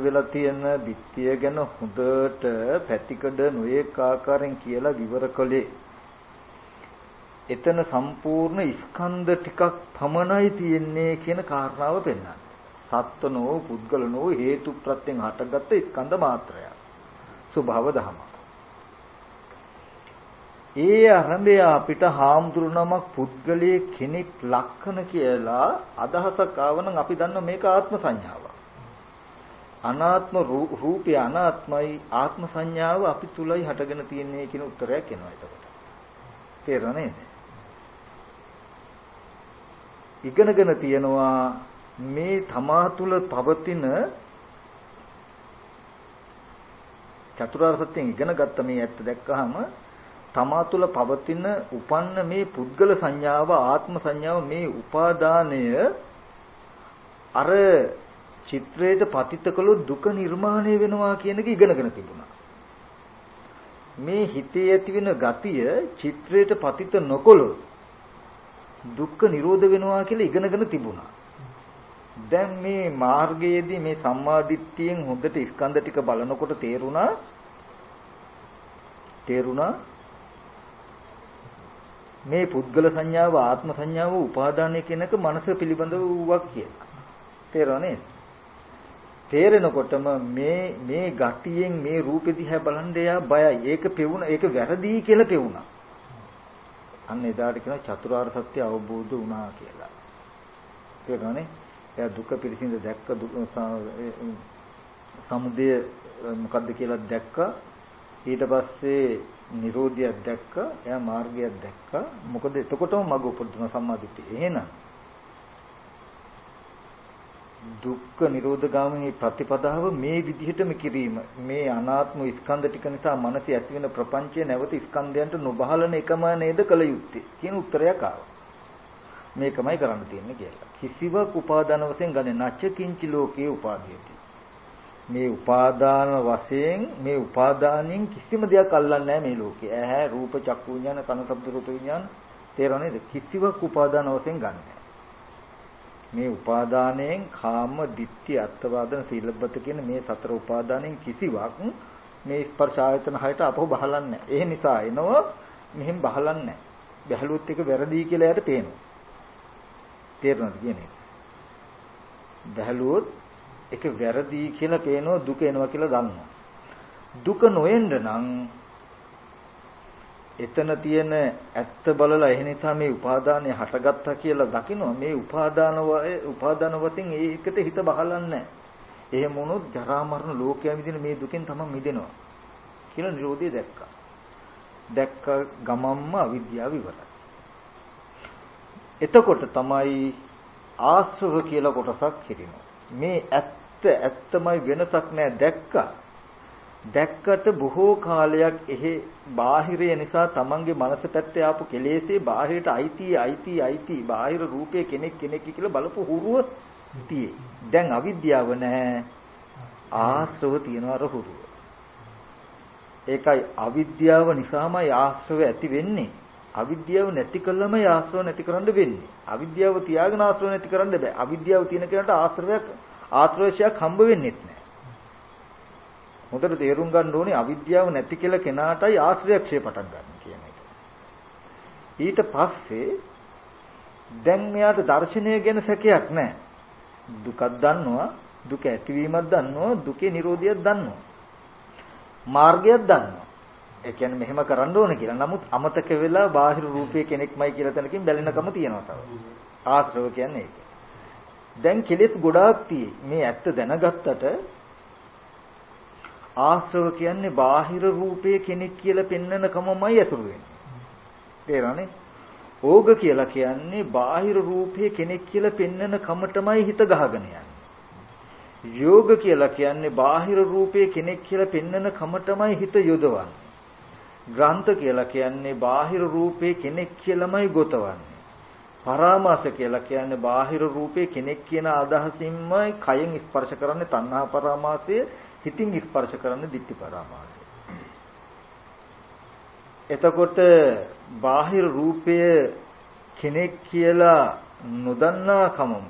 වෙලා තියෙන බිත්තිය ගැන හොඳට පැතිකඩ නොඑක ආකාරයෙන් කියලා විවර කළේ එතන සම්පූර්ණ ස්කන්ධ ටිකක් පමණයි තියෙන්නේ කියන කාරණාව පෙන්වන්නේ. සත්වනෝ පුද්ගලනෝ හේතු ප්‍රත්‍යයෙන් හටගත්ත ස්කන්ධ මාත්‍රය. ස්වභාව ධමයක්. ඒ අරඹය අපිට හාමුදුරු නමක් පුද්ගලයේ කෙනෙක් ලක්කන කියලා අදහසක් ආවනම් අපි දන්න මේක ආත්ම සංඥාවක්. අනාත්ම රූපය අනාත්මයි ආත්ම සංඥාව අපි තුලයි හටගෙන තියෙන්නේ කියන උත්තරයක් එනවා එතකොට. තේරෙනව නේද? ඉගෙනගෙන තියනවා මේ තමා තුල පවතින චතුරාර්ය සත්‍යයෙන් ඉගෙන ගත්ත මේ ඇත්ත දැක්කහම තමා තුළ පවතින උපන්න මේ පුද්ගල සංඥාව ආත්ම සංඥාව මේ උපාදානය අර චිත්‍රයට පතිත කළොත් දුක නිර්මාණය වෙනවා කියන එක ඉගෙනගෙන තිබුණා. මේ හිතේ ඇතිවෙන ගතිය චිත්‍රයට පතිත නොකොළොත් දුක්ඛ නිරෝධ වෙනවා කියලා ඉගෙනගෙන තිබුණා. දැන් මේ මාර්ගයේදී මේ සම්මාදිට්ඨියෙන් හොඳට ස්කන්ධ ටික බලනකොට තේරුණා තේරුණා මේ පුද්ගල සංඥාව ආත්ම සංඥාව උපාදානය කියනක මනස පිළිබඳව වූවක් කියලා. තේරෙනව නේද? තේරෙනකොටම මේ මේ ගතියෙන් මේ රූපෙ දිහා බලන් එයා බයයි. ඒක පෙවුන ඒක වැරදි කියලා පෙවුනා. අන්න එදාට කියන චතුරාර්ය සත්‍ය අවබෝධ වුණා කියලා. තේරෙනවනේ? එයා දුක පිළිසින්ද දැක්ක සමුදය මොකද්ද කියලා දැක්කා. ඊට පස්සේ නිරෝධියක් දැක්කා එයා මාර්ගයක් දැක්කා. මොකද එතකොටම මග උපදින සම්මාදිට්ඨිය. එහෙනම් දුක්ඛ නිරෝධ ගාමිනී ප්‍රතිපදාව මේ විදිහටම කිරීම මේ අනාත්ම ස්කන්ධ ටික නිසා මනසේ ඇතිවෙන ප්‍රපංචය නැවත ස්කන්ධයන්ට නොබහලන එකම නේද කල යුත්තේ කියන උත්තරයක් ආවා. මේකමයි කරන්න තියෙන්නේ කියලා. කිසිවක් උපාදාන වශයෙන් ගන්නේ නැච්ච කිංචි ලෝකේ උපාදීයති මේ උපාදාන වශයෙන් මේ උපාදානයෙන් කිසිම දෙයක් අල්ලන්නේ නැහැ මේ ලෝකේ. ඇහැ, රූප, චක්කු විඥාන, කන, ශබ්ද, රූප විඥාන තේරෙනව නේද? කිසිවක් උපාදාන වශයෙන් ගන්නෑ. මේ උපාදානයෙන් කාම, ditthi, අත්වාදන, සීලබ්බත කියන මේ සතර උපාදානයෙන් කිසිවක් මේ ස්පර්ශ ආයතන හයට අපව බහලන්නේ ඒ නිසා එනවා මෙහෙම බහලන්නේ බැලුවොත් එක වැරදි කියලා යාට පේනවා. තේරෙනවද කියන්නේ? බැලුවොත් ඒක වැරදි කියලා පේනවා දුක එනවා කියලා දන්නවා. දුක නොඑන්න නම් එතන තියෙන ඇත්ත බලලා එහෙ නිසා මේ උපාදානය හටගත්තා කියලා දකිනවා මේ උපාදාන උපාදාන වශයෙන් ඒකට හිත බහලන්නේ එහෙම වුණොත් ජරා මරණ ලෝකයා මිදින මේ දුකෙන් තමයි මිදෙනවා කියලා නිරෝධය දැක්කා. දැක්ක ගමම්ම අවිද්‍යාව ඉවරයි. එතකොට තමයි ආශ්‍රව කියලා කොටසක් හිරිනවා. මේ ඇත්ත ඇත්තමයි වෙනසක් නැහැ දැක්කා. දැක්කට බොහෝ කාලයක් එහි බාහිරය නිසා තමන්ගේ මනස පැත්තේ ආපු කෙලෙසේ බාහිරට අයිති අයිති අයිති බාහිර රූපයේ කෙනෙක් කෙනෙක් කියලා බලපු හුරුව තියේ. දැන් අවිද්‍යාව නැහැ. ආශ්‍රව තියනවා රහුරුව. ඒකයි අවිද්‍යාව නිසාමයි ආශ්‍රව ඇති වෙන්නේ. අවිද්‍යාව නැති කළම ආශ්‍රව නැති කරන්න වෙන්නේ. අවිද්‍යාව තියාගෙන ආශ්‍රව නැති කරන්න බෑ. අවිද්‍යාව තියෙන කෙනාට ආශ්‍රවයක් ආශ්‍රවශයක් හම්බ වෙන්නේ නැහැ. හොඳට තේරුම් ගන්න ඕනේ අවිද්‍යාව නැති කියලා කෙනාටයි ආශ්‍රයක්ෂය පටන් ගන්න කියන එක. ඊට පස්සේ දැන් මෙයාට දර්ශනය ගැන සැකයක් නැහැ. දුකක් දන්නවා, දුක ඇතිවීමක් දන්නවා, දුකේ නිරෝධියක් දන්නවා. මාර්ගයක් දන්නවා. ඒ කියන්නේ මෙහෙම කරන්න ඕන කියලා. නමුත් අමතක වෙලා බාහිර රූපයේ කෙනෙක්මයි කියලා තැනකින් බැලෙනකම තියෙනවා තව. ආශ්‍රව කියන්නේ ඒක. දැන් කෙලෙස් ගොඩාක් තියෙයි. මේ ඇත්ත දැනගත්තට ආශ්‍රව කියන්නේ බාහිර රූපයේ කෙනෙක් කියලා පෙන්වන කමමයි අසුරු වෙන්නේ. තේරෙනවනේ? ඕග කියලා කියන්නේ බාහිර රූපයේ කෙනෙක් කියලා පෙන්වන කමටමයි හිත ගහගෙන යන්නේ. යෝග කියලා කියන්නේ බාහිර රූපයේ කෙනෙක් කියලා පෙන්වන කමටමයි හිත යොදවන්නේ. ග්‍රන්ථ කියලා කියන්නේ බාහිර රූපේ කෙනෙක් කියලාමයි ගොතවන්නේ. පරාමාස කියලා කියන්නේ බාහිර රූපේ කෙනෙක් කියන අදහසින්මයි කයෙන් ස්පර්ශ කරන්නේ තණ්හා පරාමාසය, හිතින් ස්පර්ශ කරන්නේ ditthi පරාමාසය. එතකොට බාහිර රූපය කෙනෙක් කියලා නොදන්නා කමම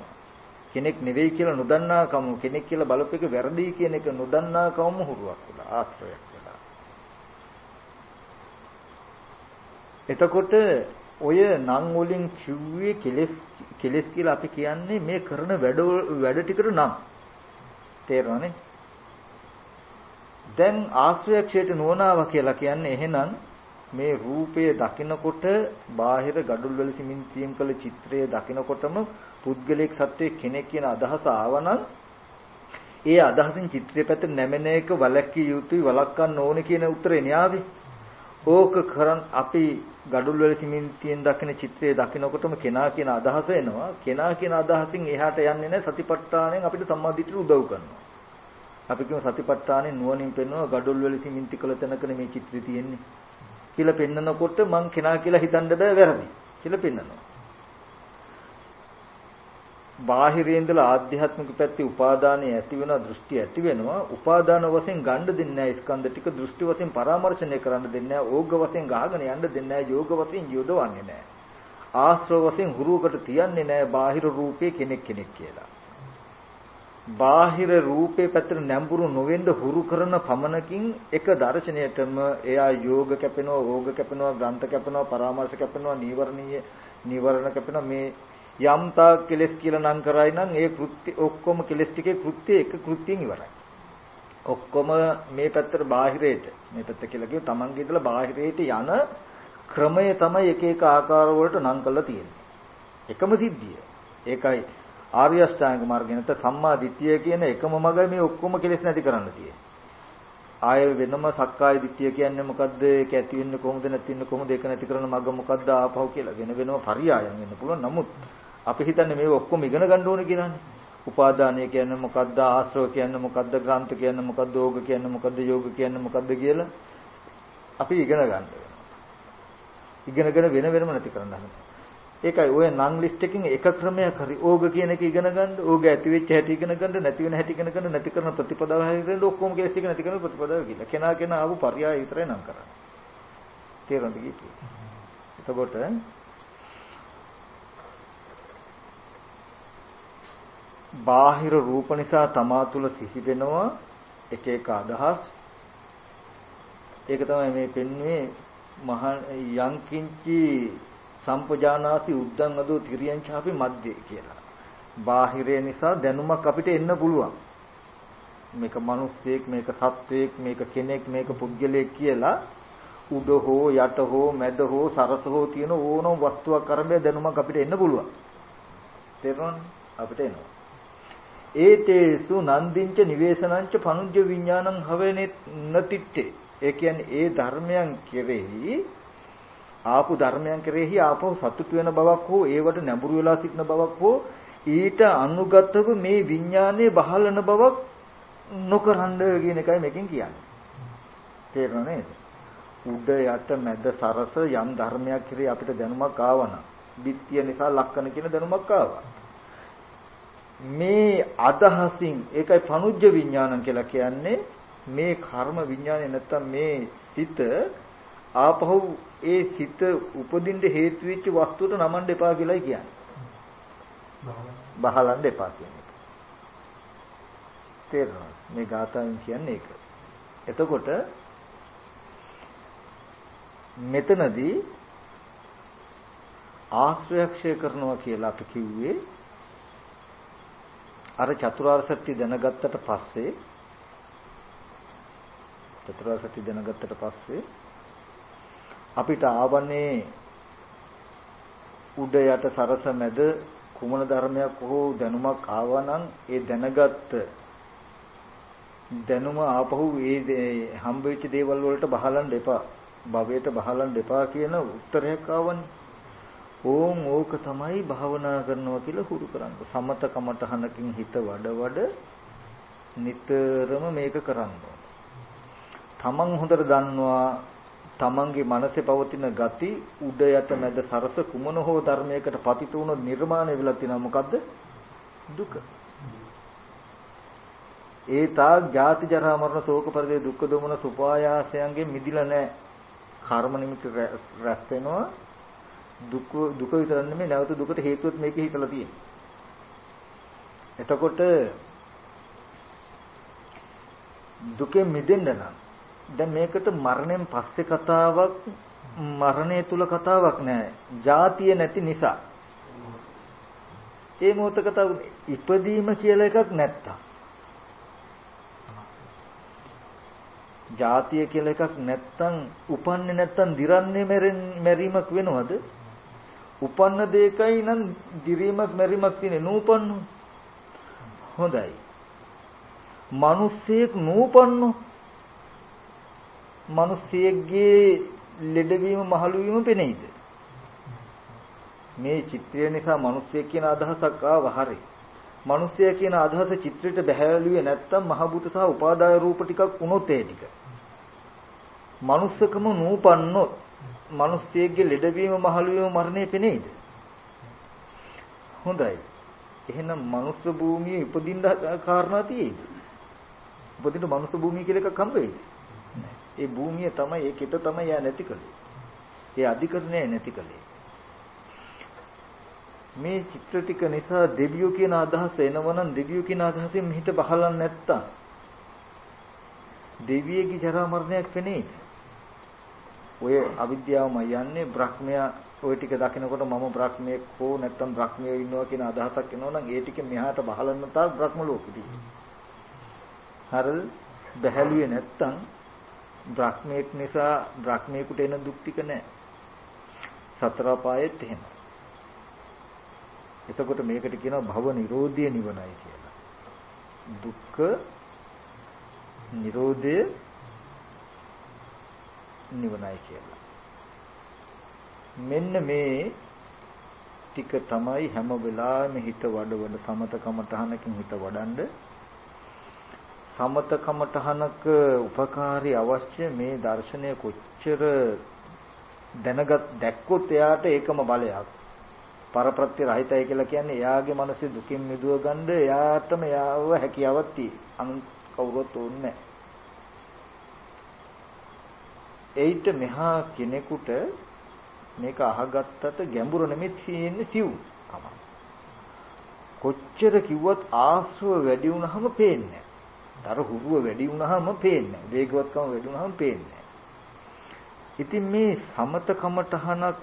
කෙනෙක් නෙවෙයි කියලා නොදන්නා කම කෙනෙක් කියලා බලපෑක වැරදි කියන එක නොදන්නා කමම හුරුවක් වෙලා ආශ්‍රයක්. එතකොට ඔය නම් වලින් කිව්වේ කෙලස් කෙලස් කියලා අපි කියන්නේ මේ කරන වැඩ වැඩ ටිකට නම්. තේරෙනවනේ දැන් ආශ්‍රයක්ෂයට නුවණාව කියලා කියන්නේ එහෙනම් මේ රූපය දකිනකොට බාහිර gadul වල සිමින්තියෙන් කළ චිත්‍රය දකිනකොටම පුද්ගලික සත්වයේ කෙනෙක් කියන අදහස ආවනම් ඒ අදහසින් චිත්‍රය පැත්ත නැමෙන එක වලක්කිය යුතුයි වලක්වන්න ඕනේ කියන උත්තරේ න්යාවේ ඕක කරන් අපි gadul වල සිමෙන්තියෙන් දකින චිත්‍රයේ දකිනකොටම කෙනා කියන අදහස එනවා. කෙනා කියන අදහසින් එහාට යන්නේ නැහැ සතිපට්ඨානෙන් අපිට සම්මාදිටිට උදව් කරනවා. අපි කියමු සතිපට්ඨානෙන් නුවණින් පෙන්වනවා gadul වල සිමෙන්ති කළ තැනකනේ මේ චිත්‍රය තියෙන්නේ. කියලා පෙන්නකොට මං කෙනා කියලා හිතන්න බෑ වැරදි. කියලා පෙන්නනවා. බාහිරේ ඉඳලා ආධ්‍යාත්මික පැත්තේ උපාදානය ඇති වෙනවා දෘෂ්ටි ඇති වෙනවා. උපාදාන වශයෙන් ගන්න දෙන්නේ නැහැ ස්කන්ධ ටික දෘෂ්ටි වශයෙන් පරාමර්ශණය කරන්න දෙන්නේ නැහැ. ඕග වශයෙන් ගහගෙන යන්න දෙන්නේ නැහැ යෝග වශයෙන් යොදවන්නේ නැහැ. ආශ්‍රව වශයෙන් හුරුවකට තියන්නේ නැහැ බාහිර රූපේ කෙනෙක් කෙනෙක් කියලා. බාහිර රූපේ පැත්තට නැඹුරු නොවෙන්න හුරු කරන පමණකින් එක දර්ශනයටම එයා යෝග කැපෙනවා ඕග කැපෙනවා ග්‍රන්ථ කැපෙනවා පරාමර්ශ කැපෙනවා නීවරණීය නීවරණ කැපෙනවා. මේ යම් තාක් කෙලස් කියලා නම් කරයි නම් ඒ කෘත්‍ය ඔක්කොම කෙලස් ටිකේ කෘත්‍ය එක කෘත්‍යයෙන් ඉවරයි. ඔක්කොම මේ පැත්තට බාහිරයට මේ පැත්ත කියලා කිව්ව තමන්ගේ ඉඳලා බාහිරයට යන ක්‍රමය තමයි එක එක ආකාර වලට නම් කරලා තියෙන්නේ. එකම සිද්ධිය. ඒකයි ආර්ය අෂ්ටාංග මාර්ගය නැත්නම් සම්මා දිට්ඨිය කියන එකම මගයි මේ ඔක්කොම කෙලස් නැති කරන්න තියෙන්නේ. ආය වෙනම සක්කාය දිට්ඨිය කියන්නේ මොකද්ද? ඒක ඇති වෙන්නේ කොහොමද නැති වෙන්නේ කොහොමද ඒක නැති කරන මග මොකද්ද ආපහු කියලා වෙන වෙනම පරියායම් වෙන්න පුළුවන්. නමුත් අපි හිතන්නේ මේව ඔක්කොම ඉගෙන ගන්න ඕනේ කියලානේ. උපාදානය කියන්නේ මොකද්ද? ආශ්‍රව කියන්නේ මොකද්ද? ග්‍රන්ථ කියන්නේ මොකද්ද? ඕග කියන්නේ මොකද්ද? යෝග කියන්නේ මොකද්ද කියලා අපි ඉගෙන ගන්න ඉගෙනගෙන වෙන වෙනම නැති කරන්න හදනවා. ඒකයි ඔය නන් ලිස්ට් එකකින් එක ක්‍රමයක් හරි ඕග කියන එක ඉගෙන ගන්න, ඕග ඇති වෙච්ච හැටි ඉගෙන ගන්න, නැති වෙන හැටි ඉගෙන ගන්න, නැති කරන ප්‍රතිපදාව හැරෙන්න ඔක්කොම කේස් ටික නැති කරන ප්‍රතිපදාව කියලා. කෙනා කෙනා ආපු පරයය විතරයි නම් කරන්නේ. තේරුණාද කීකේ? එතකොට බාහිර රූප නිසා තමා තුළ සිහි වෙනවා එක එක අදහස් ඒක තමයි මේ පෙන්වන්නේ මහ යංකින්චි සම්පජානාති උද්දං අදෝ තිරියං ඡාපි මැද්දේ කියලා. බාහිරය නිසා දැනුමක් අපිට එන්න පුළුවන්. මේක මිනිස්සෙක් මේක සත්වයෙක් මේක කෙනෙක් මේක පුද්ගලයෙක් කියලා උඩ හෝ යට හෝ මැද හෝ සරස හෝ තියෙන ඕනම වස්තුවක් අරඹය දැනුමක් අපිට එන්න පුළුවන්. තේරුණානේ? අපිට එනවා. ඒතේසු නන්දිංච නිවේසනංච පනුජ්ජ විඥානං හවෙනේ නතිත්තේ. ඒ කියන්නේ ඒ ධර්මයන් කෙරෙහි ආපු ධර්මයන් කෙරෙහි ආපහු සතුට වෙන බවක් හෝ ඒවට නැඹුරු වෙලා සිටින බවක් හෝ ඊට අනුගතව මේ විඥානයේ බහලන බවක් නොකරන්න කියන එකයි මේකෙන් කියන්නේ. තේරෙනව නේද? උඩ යට මැද සරස යම් ධර්මයක් කෙරෙහි අපිට දැනුමක් ආවනම් බිත්තිය නිසා ලක්කන කියන දැනුමක් ආවා. මේ අදහසින් ඒකයි පනුජ්‍ය විඥානං කියලා කියන්නේ මේ කර්ම විඥානය නැත්තම් මේ සිත ආපහු ඒ සිත උපදින්න හේතු වෙච්ච වස්තුවට නමන්න එපා කියලායි කියන්නේ. බහලන්න එපා කියන්නේ. තේරෙනවද? මේ ගාථාවෙන් කියන්නේ ඒක. එතකොට මෙතනදී ආශ්‍රයක්ෂය කරනවා කියලා අපි කිව්වේ අර චතුරාර්ය සත්‍ය දැනගත්තට පස්සේ චතුරාර්ය සත්‍ය දැනගත්තට පස්සේ අපිට ආවනේ උඩ යට සරස මැද කුමන ධර්මයක් හෝ දැනුමක් ආවනම් ඒ දැනගත්ත දැනුම ආපහු ඒ හම්බෙච්ච දේවල් වලට බහලන්න එපා. භවයට බහලන්න එපා කියන උත්තරයක් ආවනේ. ඕම් ඕක තමයි භාවනා කරනවා කියලා හුරු කරන්න. සමත කමටහනකින් හිත වඩ වඩ නිතරම මේක කරන්න තමන් හොඳට දන්නවා තමන්ගේ මනසේ පවතින ගති උඩ යට මැද සරස කුමන හෝ ධර්මයකට පතිත වුණොත් නිර්මාණය වෙලා තියෙනවා. මොකද්ද? දුක. ඒ තා ජාති ජරා මරණ ශෝක පරිදේ දුක්ඛ දෝමන සුපායාසයන්ගෙන් මිදිලා නැහැ. කර්ම නිමිති රැස් වෙනවා. දුක දුක විතර නෙමෙයි නැවත දුකට හේතුවත් මේකේ හිතලා තියෙනවා එතකොට දුකෙන් මිදෙන්න නම් දැන් මේකට මරණයෙන් පස්සේ කතාවක් මරණය තුල කතාවක් නෑ. ಜಾතිය නැති නිසා. ඒ මොහොත කතාව ඉපදීම කියලා එකක් නැත්තම්. ಜಾතිය කියලා එකක් නැත්තම් උපන්නේ නැත්තම් දිරන්නේ මැරීමක් වෙනවද? උපන්න දෙයකයි නම් දිරීමක් මැරීමක් තියෙන්නේ නූපන්නු. හොඳයි. මිනිස්සෙක් නූපන්නු මිනිසියෙක්ගේ ලෙඩවීම මහලු වීම පෙනෙයිද? මේ චිත්‍රය නිසා මිනිසියෙක් කියන අදහසක් ආව හරි. මිනිසයා කියන අදහස චිත්‍රයට බහැලුවේ නැත්තම් මහ භූත සහ උපාදාය රූප ටිකක් වුණොත් ඒ ටික. මනුස්සකම නූපන්නොත් මිනිසියෙක්ගේ ලෙඩවීම මහලු වීම මරණය පෙනෙයිද? හොඳයි. එහෙනම් මනුස්ස භූමියේ උපදින්න කාරණා තියෙයිද? උපදින්න මනුස්ස භූමිය කියලා එකක් හම්බ වෙයිද? ඒ භූමිය තමයි ඒ කෙට තමයි යා නැති කළේ. ඒ අධිකරණය නැති කළේ. මේ චිත්‍ර ටික නිසා දෙවියෝ කියන අදහස එනවනම් දෙවියෝ කියන අදහසෙන් මෙහිට බහලන්නේ නැත්තම් දෙවියෙක්ගේ ජරා මරණයක් වෙන්නේ ඔය අවිද්‍යාවම යන්නේ බ්‍රහ්මයා ওই ටික දකිනකොට මම බ්‍රහ්මයෙක් හෝ නැත්නම් බ්‍රහ්මයෙක් ඉන්නවා කියන අදහසක් එනවනම් ඒ ටික මෙහාට බහලන්න තාක් බ්‍රහ්ම ලෝකෙදී. හරිද? බැහැලුවේ නැත්තම් බ්‍රහ්මයක් නිසා බ්‍රහ්මයකට එන දුක් ටික නැහැ. සතර පායෙත් එහෙම. එතකොට මේකට කියනවා භව නිරෝධය නිවනයි කියලා. දුක්ඛ නිරෝධය නිවනයි කියලා. මෙන්න මේ ටික තමයි හැම වෙලාවෙම හිත වඩවන සමතකමටහනකින් හිත වඩන්ඩ සමතකමටහනක උපකාරී අවශ්‍ය මේ දර්ශනය කොච්චර දැනගත් දැක්කොත් එයාට ඒකම බලයක්. පරප්‍රත්‍ය රහිතයි කියලා කියන්නේ එයාගේ මනසේ දුකින් මිදුව ගන්න එයාටම යාව හැකියාවක් තියෙයි. අනුන් කවුරුත් ඕනේ එයිට මෙහා කෙනෙකුට මේක අහගත්තට ගැඹුරු නෙමෙයි තියෙන්නේ සිව් තමයි. කොච්චර කිව්වත් ආශ්‍රව වැඩි වුණාම පේන්නේ අර හුරුව වැඩි වුණාම පේන්නේ වේගවත්කම වැඩි වුණාම පේන්නේ ඉතින් මේ සමතකමටහනක්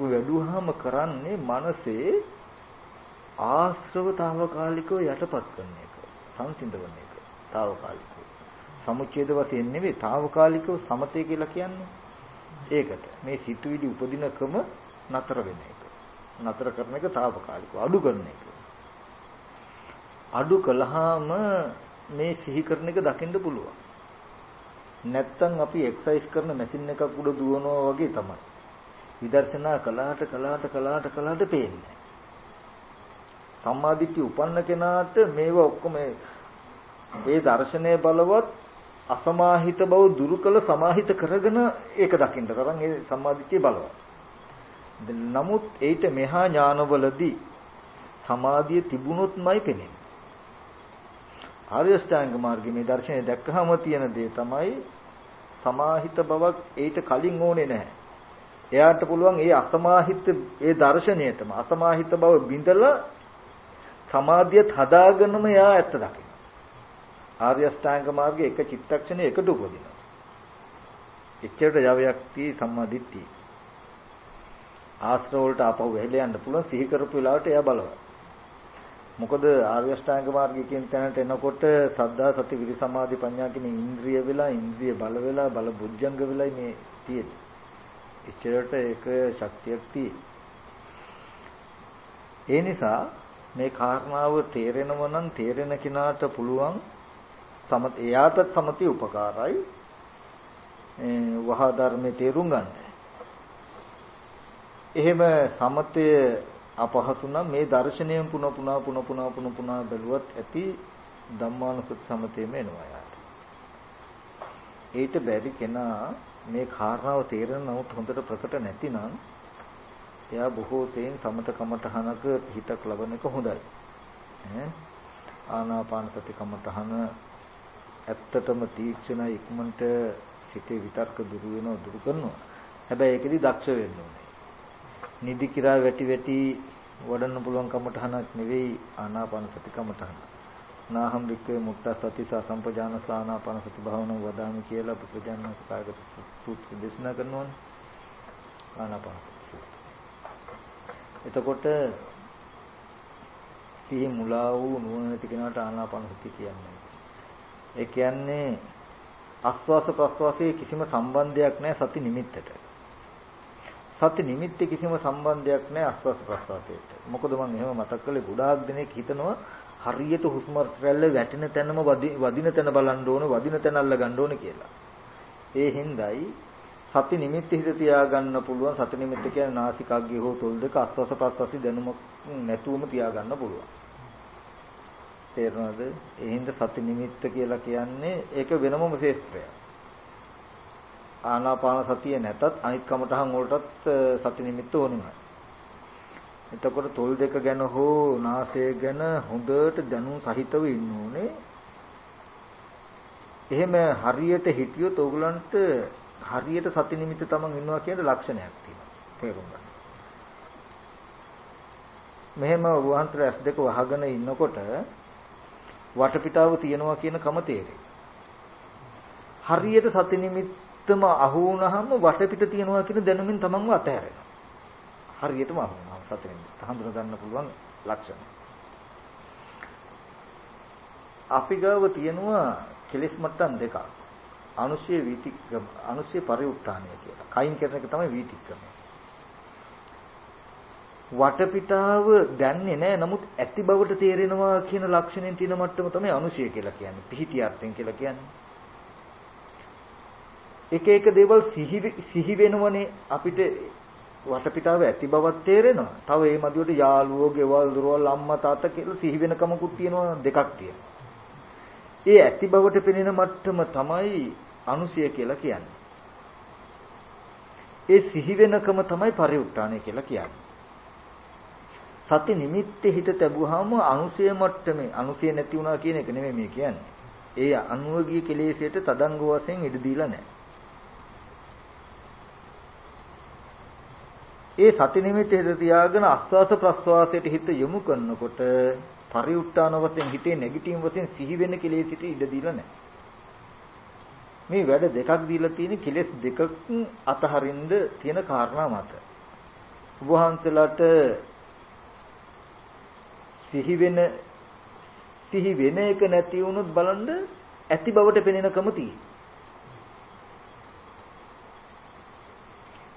වැඩුවාම කරන්නේ මනසේ ආශ්‍රවතාවකාලිකව යටපත් කරන එක සංසිඳවන එක తాවකාලිකව සමුච්ඡේද වශයෙන් නෙවෙයි తాවකාලිකව සමතේ කියලා කියන්නේ ඒකට මේ සිතුවිලි උපදිනකම නතර වෙන එක නතර කරන එක తాවකාලිකව අඩු කරන එක අඩු කළාම මේ සිහි කරන එක දකින්න පුළුවන්. නැත්තම් අපි එක්සර්සයිස් කරන මැෂින් එකක් උඩ දුවනවා වගේ තමයි. විදර්ශනා කළාට කළාට කළාට කළාට පේන්නේ. සම්මාදිට්ඨිය උපන්න කෙනාට මේව ඔක්කොම ඒ දර්ශනය බලවත් අසමාහිත බව දුරු කළ සමාහිත කරගෙන ඒක දකින්න තරම් ඒ සම්මාදිට්ඨිය බලවත්. නමුත් ඒිට මෙහා ඥානවලදී සමාධිය තිබුණොත්මයි පෙනෙන්නේ. ආර්ය ශ්‍රාංග මාර්ගයේ මේ දර්ශනය දැක්කහම තියෙන දේ තමයි සමාහිත බවක් ඊට කලින් ඕනේ නැහැ. එයාට පුළුවන් ඒ අසමාහිත ඒ දර්ශනයටම අසමාහිත බව බිඳලා සමාධියත් හදාගෙනම එයා ඇත්ත දකින්න. ආර්ය ශ්‍රාංග මාර්ගයේ එක චිත්තක්ෂණේ එකට උපදිනවා. එච්චරට යවයක් තී සම්මාදිට්ඨිය. ආශ්‍රව වලට ආපහු වෙහෙල යන්න පුළුවන් සිහි කරපු වෙලාවට එයා බලවත්. මොකද ආර්ය අෂ්ටාංග මාර්ගයේ කියන තැනට එනකොට සද්ධා සති විරි සමාධි ප්‍රඥා කියන ඉන්ද්‍රිය වෙලා ඉන්ද්‍රිය බල වෙලා බල බුද්ධංග වෙලා මේ තියෙන්නේ. ඉච්ඡරට ඒක ශක්තියක් තියෙන්නේ. ඒ නිසා මේ කාරණාව තේරෙනව නම් තේරෙන කෙනාට පුළුවන් සමත එයාටත් සමතේ උපකාරයි. වහා ධර්මයේ තේරුම් ගන්න. එහෙම සමතය අපහසු නම් මේ දර්ශනයෙන් පුන පුනා පුන පුනා පුන පුනා බැලුවත් ඇති ධම්මානුසුත් සමතේම එනවා යාට. ඊට බැරි කෙනා මේ කාරණාව තේරෙන නමුත් හොඳට ප්‍රකට නැතිනම් එයා බොහෝ තෙයින් සමත කමඨහනක හිතක් ලබන එක හොඳයි. ඈ ආනාපාන සති කමඨහන ඇත්තටම තීක්ෂණ ඉක්මනට සිතේ විතර්ක දුරු වෙනවා දුරු කරනවා. හැබැයි ඒකෙදි දක්ෂ වෙන්න ඕනේ. නිදි කිරා වැටි වැටි වඩන්න පුළුවන් කමඨහනක් නෙවෙයි ආනාපාන සති කමඨහන. නාහම් වික්කේ මුක්ත සති සම්පජාන සානාපාන සති භාවනාව වදාමි කියලා පුත්‍රයන්වන්ස කායගත සූත්‍ර දේශනා කරනවානේ. ආනාපාන එතකොට සිහි මුලා වූ නුවණ නැති කෙනාට ආනාපාන සති කියන්නේ. ඒ කියන්නේ ආස්වාස ප්‍රස්වාසයේ කිසිම සම්බන්ධයක් නැහැ සති නිමිත්තට. සති නිමිත්තේ කිසිම සම්බන්ධයක් නැහැ ආස්වාස ප්‍රස්වාසයට. මොකද මම එහෙම මතක් කළේ ගොඩාක් දෙනෙක් හිතනවා හරියට හුස්ම රැල්ල වැටෙන තැනම වදින තැන බලන්න ඕන වදින තැන අල්ල ගන්න ඕන කියලා. ඒ හින්දායි සති නිමිත්ත හිත තියාගන්න පුළුවන් සති නිමිත්ත කියන්නේ නාසිකාග්ගය හෝ තොල් දෙක අස්වාස ප්‍රස්වාසි දැනුම නැතුවම තියාගන්න පුළුවන්. තේරෙනවද? ඒ හින්දා සති නිමිත්ත කියලා කියන්නේ ඒක වෙනමම ශේස්ත්‍රයක්. ආනාපාන සතිය නැතත් අනිත් කමටහන් වලටත් සති නිමිත්ත ඕනෙමයි. එතකොට තොල් දෙක ගැන හෝ නාසය ගැන හොඳට දැනුම් සහිතව ඉන්න ඕනේ. එහෙම හරියට හිටියොත් ඕගලන්ට හරියට සති නිමිත්ත තමන් ඉන්නවා කියන ලක්ෂණයක් තියෙනවා. තේරුම් ගන්න. මෙහෙම වහන්තර S2 වහගෙන ඉන්නකොට වටපිටාව තියෙනවා කියන කම තේරෙයි. හරියට සති නිමිත්තම අහු වුණාම වටපිට තියෙනවා කියන දැනුමින් තමන්ව අතහැරෙනවා. හරියටම අහු වුණාම සති නිමිත්ත හඳුනා ගන්න පුළුවන් ලක්ෂණ. අපි ගාව තියෙනවා කෙලෙස් මට්ටම් දෙකක්. අනුශය වීතික්‍රම අනුශය පරිඋත්ථානය කියලා. කයින් කරන එක තමයි වීතික්‍රම. වටපිටාව දැන්නේ නැහැ. නමුත් ඇති බවට තේරෙනවා කියන ලක්ෂණෙන් තියෙන මට්ටම තමයි අනුශය කියලා කියන්නේ. පිහිටි අර්ථයෙන් කියලා කියන්නේ. එක එක දේවල් සිහි සිහි වෙනවනේ අපිට වටපිටාව ඇති බවක් තේරෙනවා. තව ඒ මදියට යාළුවෝ, ගෙවල්, දොරවල්, අම්මා, තාත්තා කියලා සිහි වෙනකමකුත් තියෙනවා දෙකක් තියෙනවා. ඒ ඇති බවට පෙනෙන මට්ටම තමයි අනුසය කියලා කියන්නේ. ඒ සිහි වෙනකම තමයි පරිඋත්ථානය කියලා කියන්නේ. සති නිමිත්තේ හිත තැබුවාම අනුසය මට්ටමේ අනුසය නැති වුණා කියන එක නෙමෙයි මේ කියන්නේ. ඒ අනුවගිය කෙලෙසයට තදංග වශයෙන් ඉඩ දීලා නැහැ. ඒ සති නිමිත්තේ හිත තියාගෙන ආස්වාස ප්‍රස්වාසයට හිත යොමු කරනකොට පරිඋත්තාන වශයෙන් හිතේ නැගිටීම් වශයෙන් සිහි වෙන කෙලෙසිට ඉඩ දීලා නැහැ. මේ වැඩ දෙකක් දීලා තියෙන කෙලෙස් දෙකක් අතහරින්න තියෙන කාරණා මත. වහන්සලාට සිහි වෙන සිහි වෙන එක නැති වුණොත් බලන්න ඇති බවට පෙනෙනකම තියෙනවා.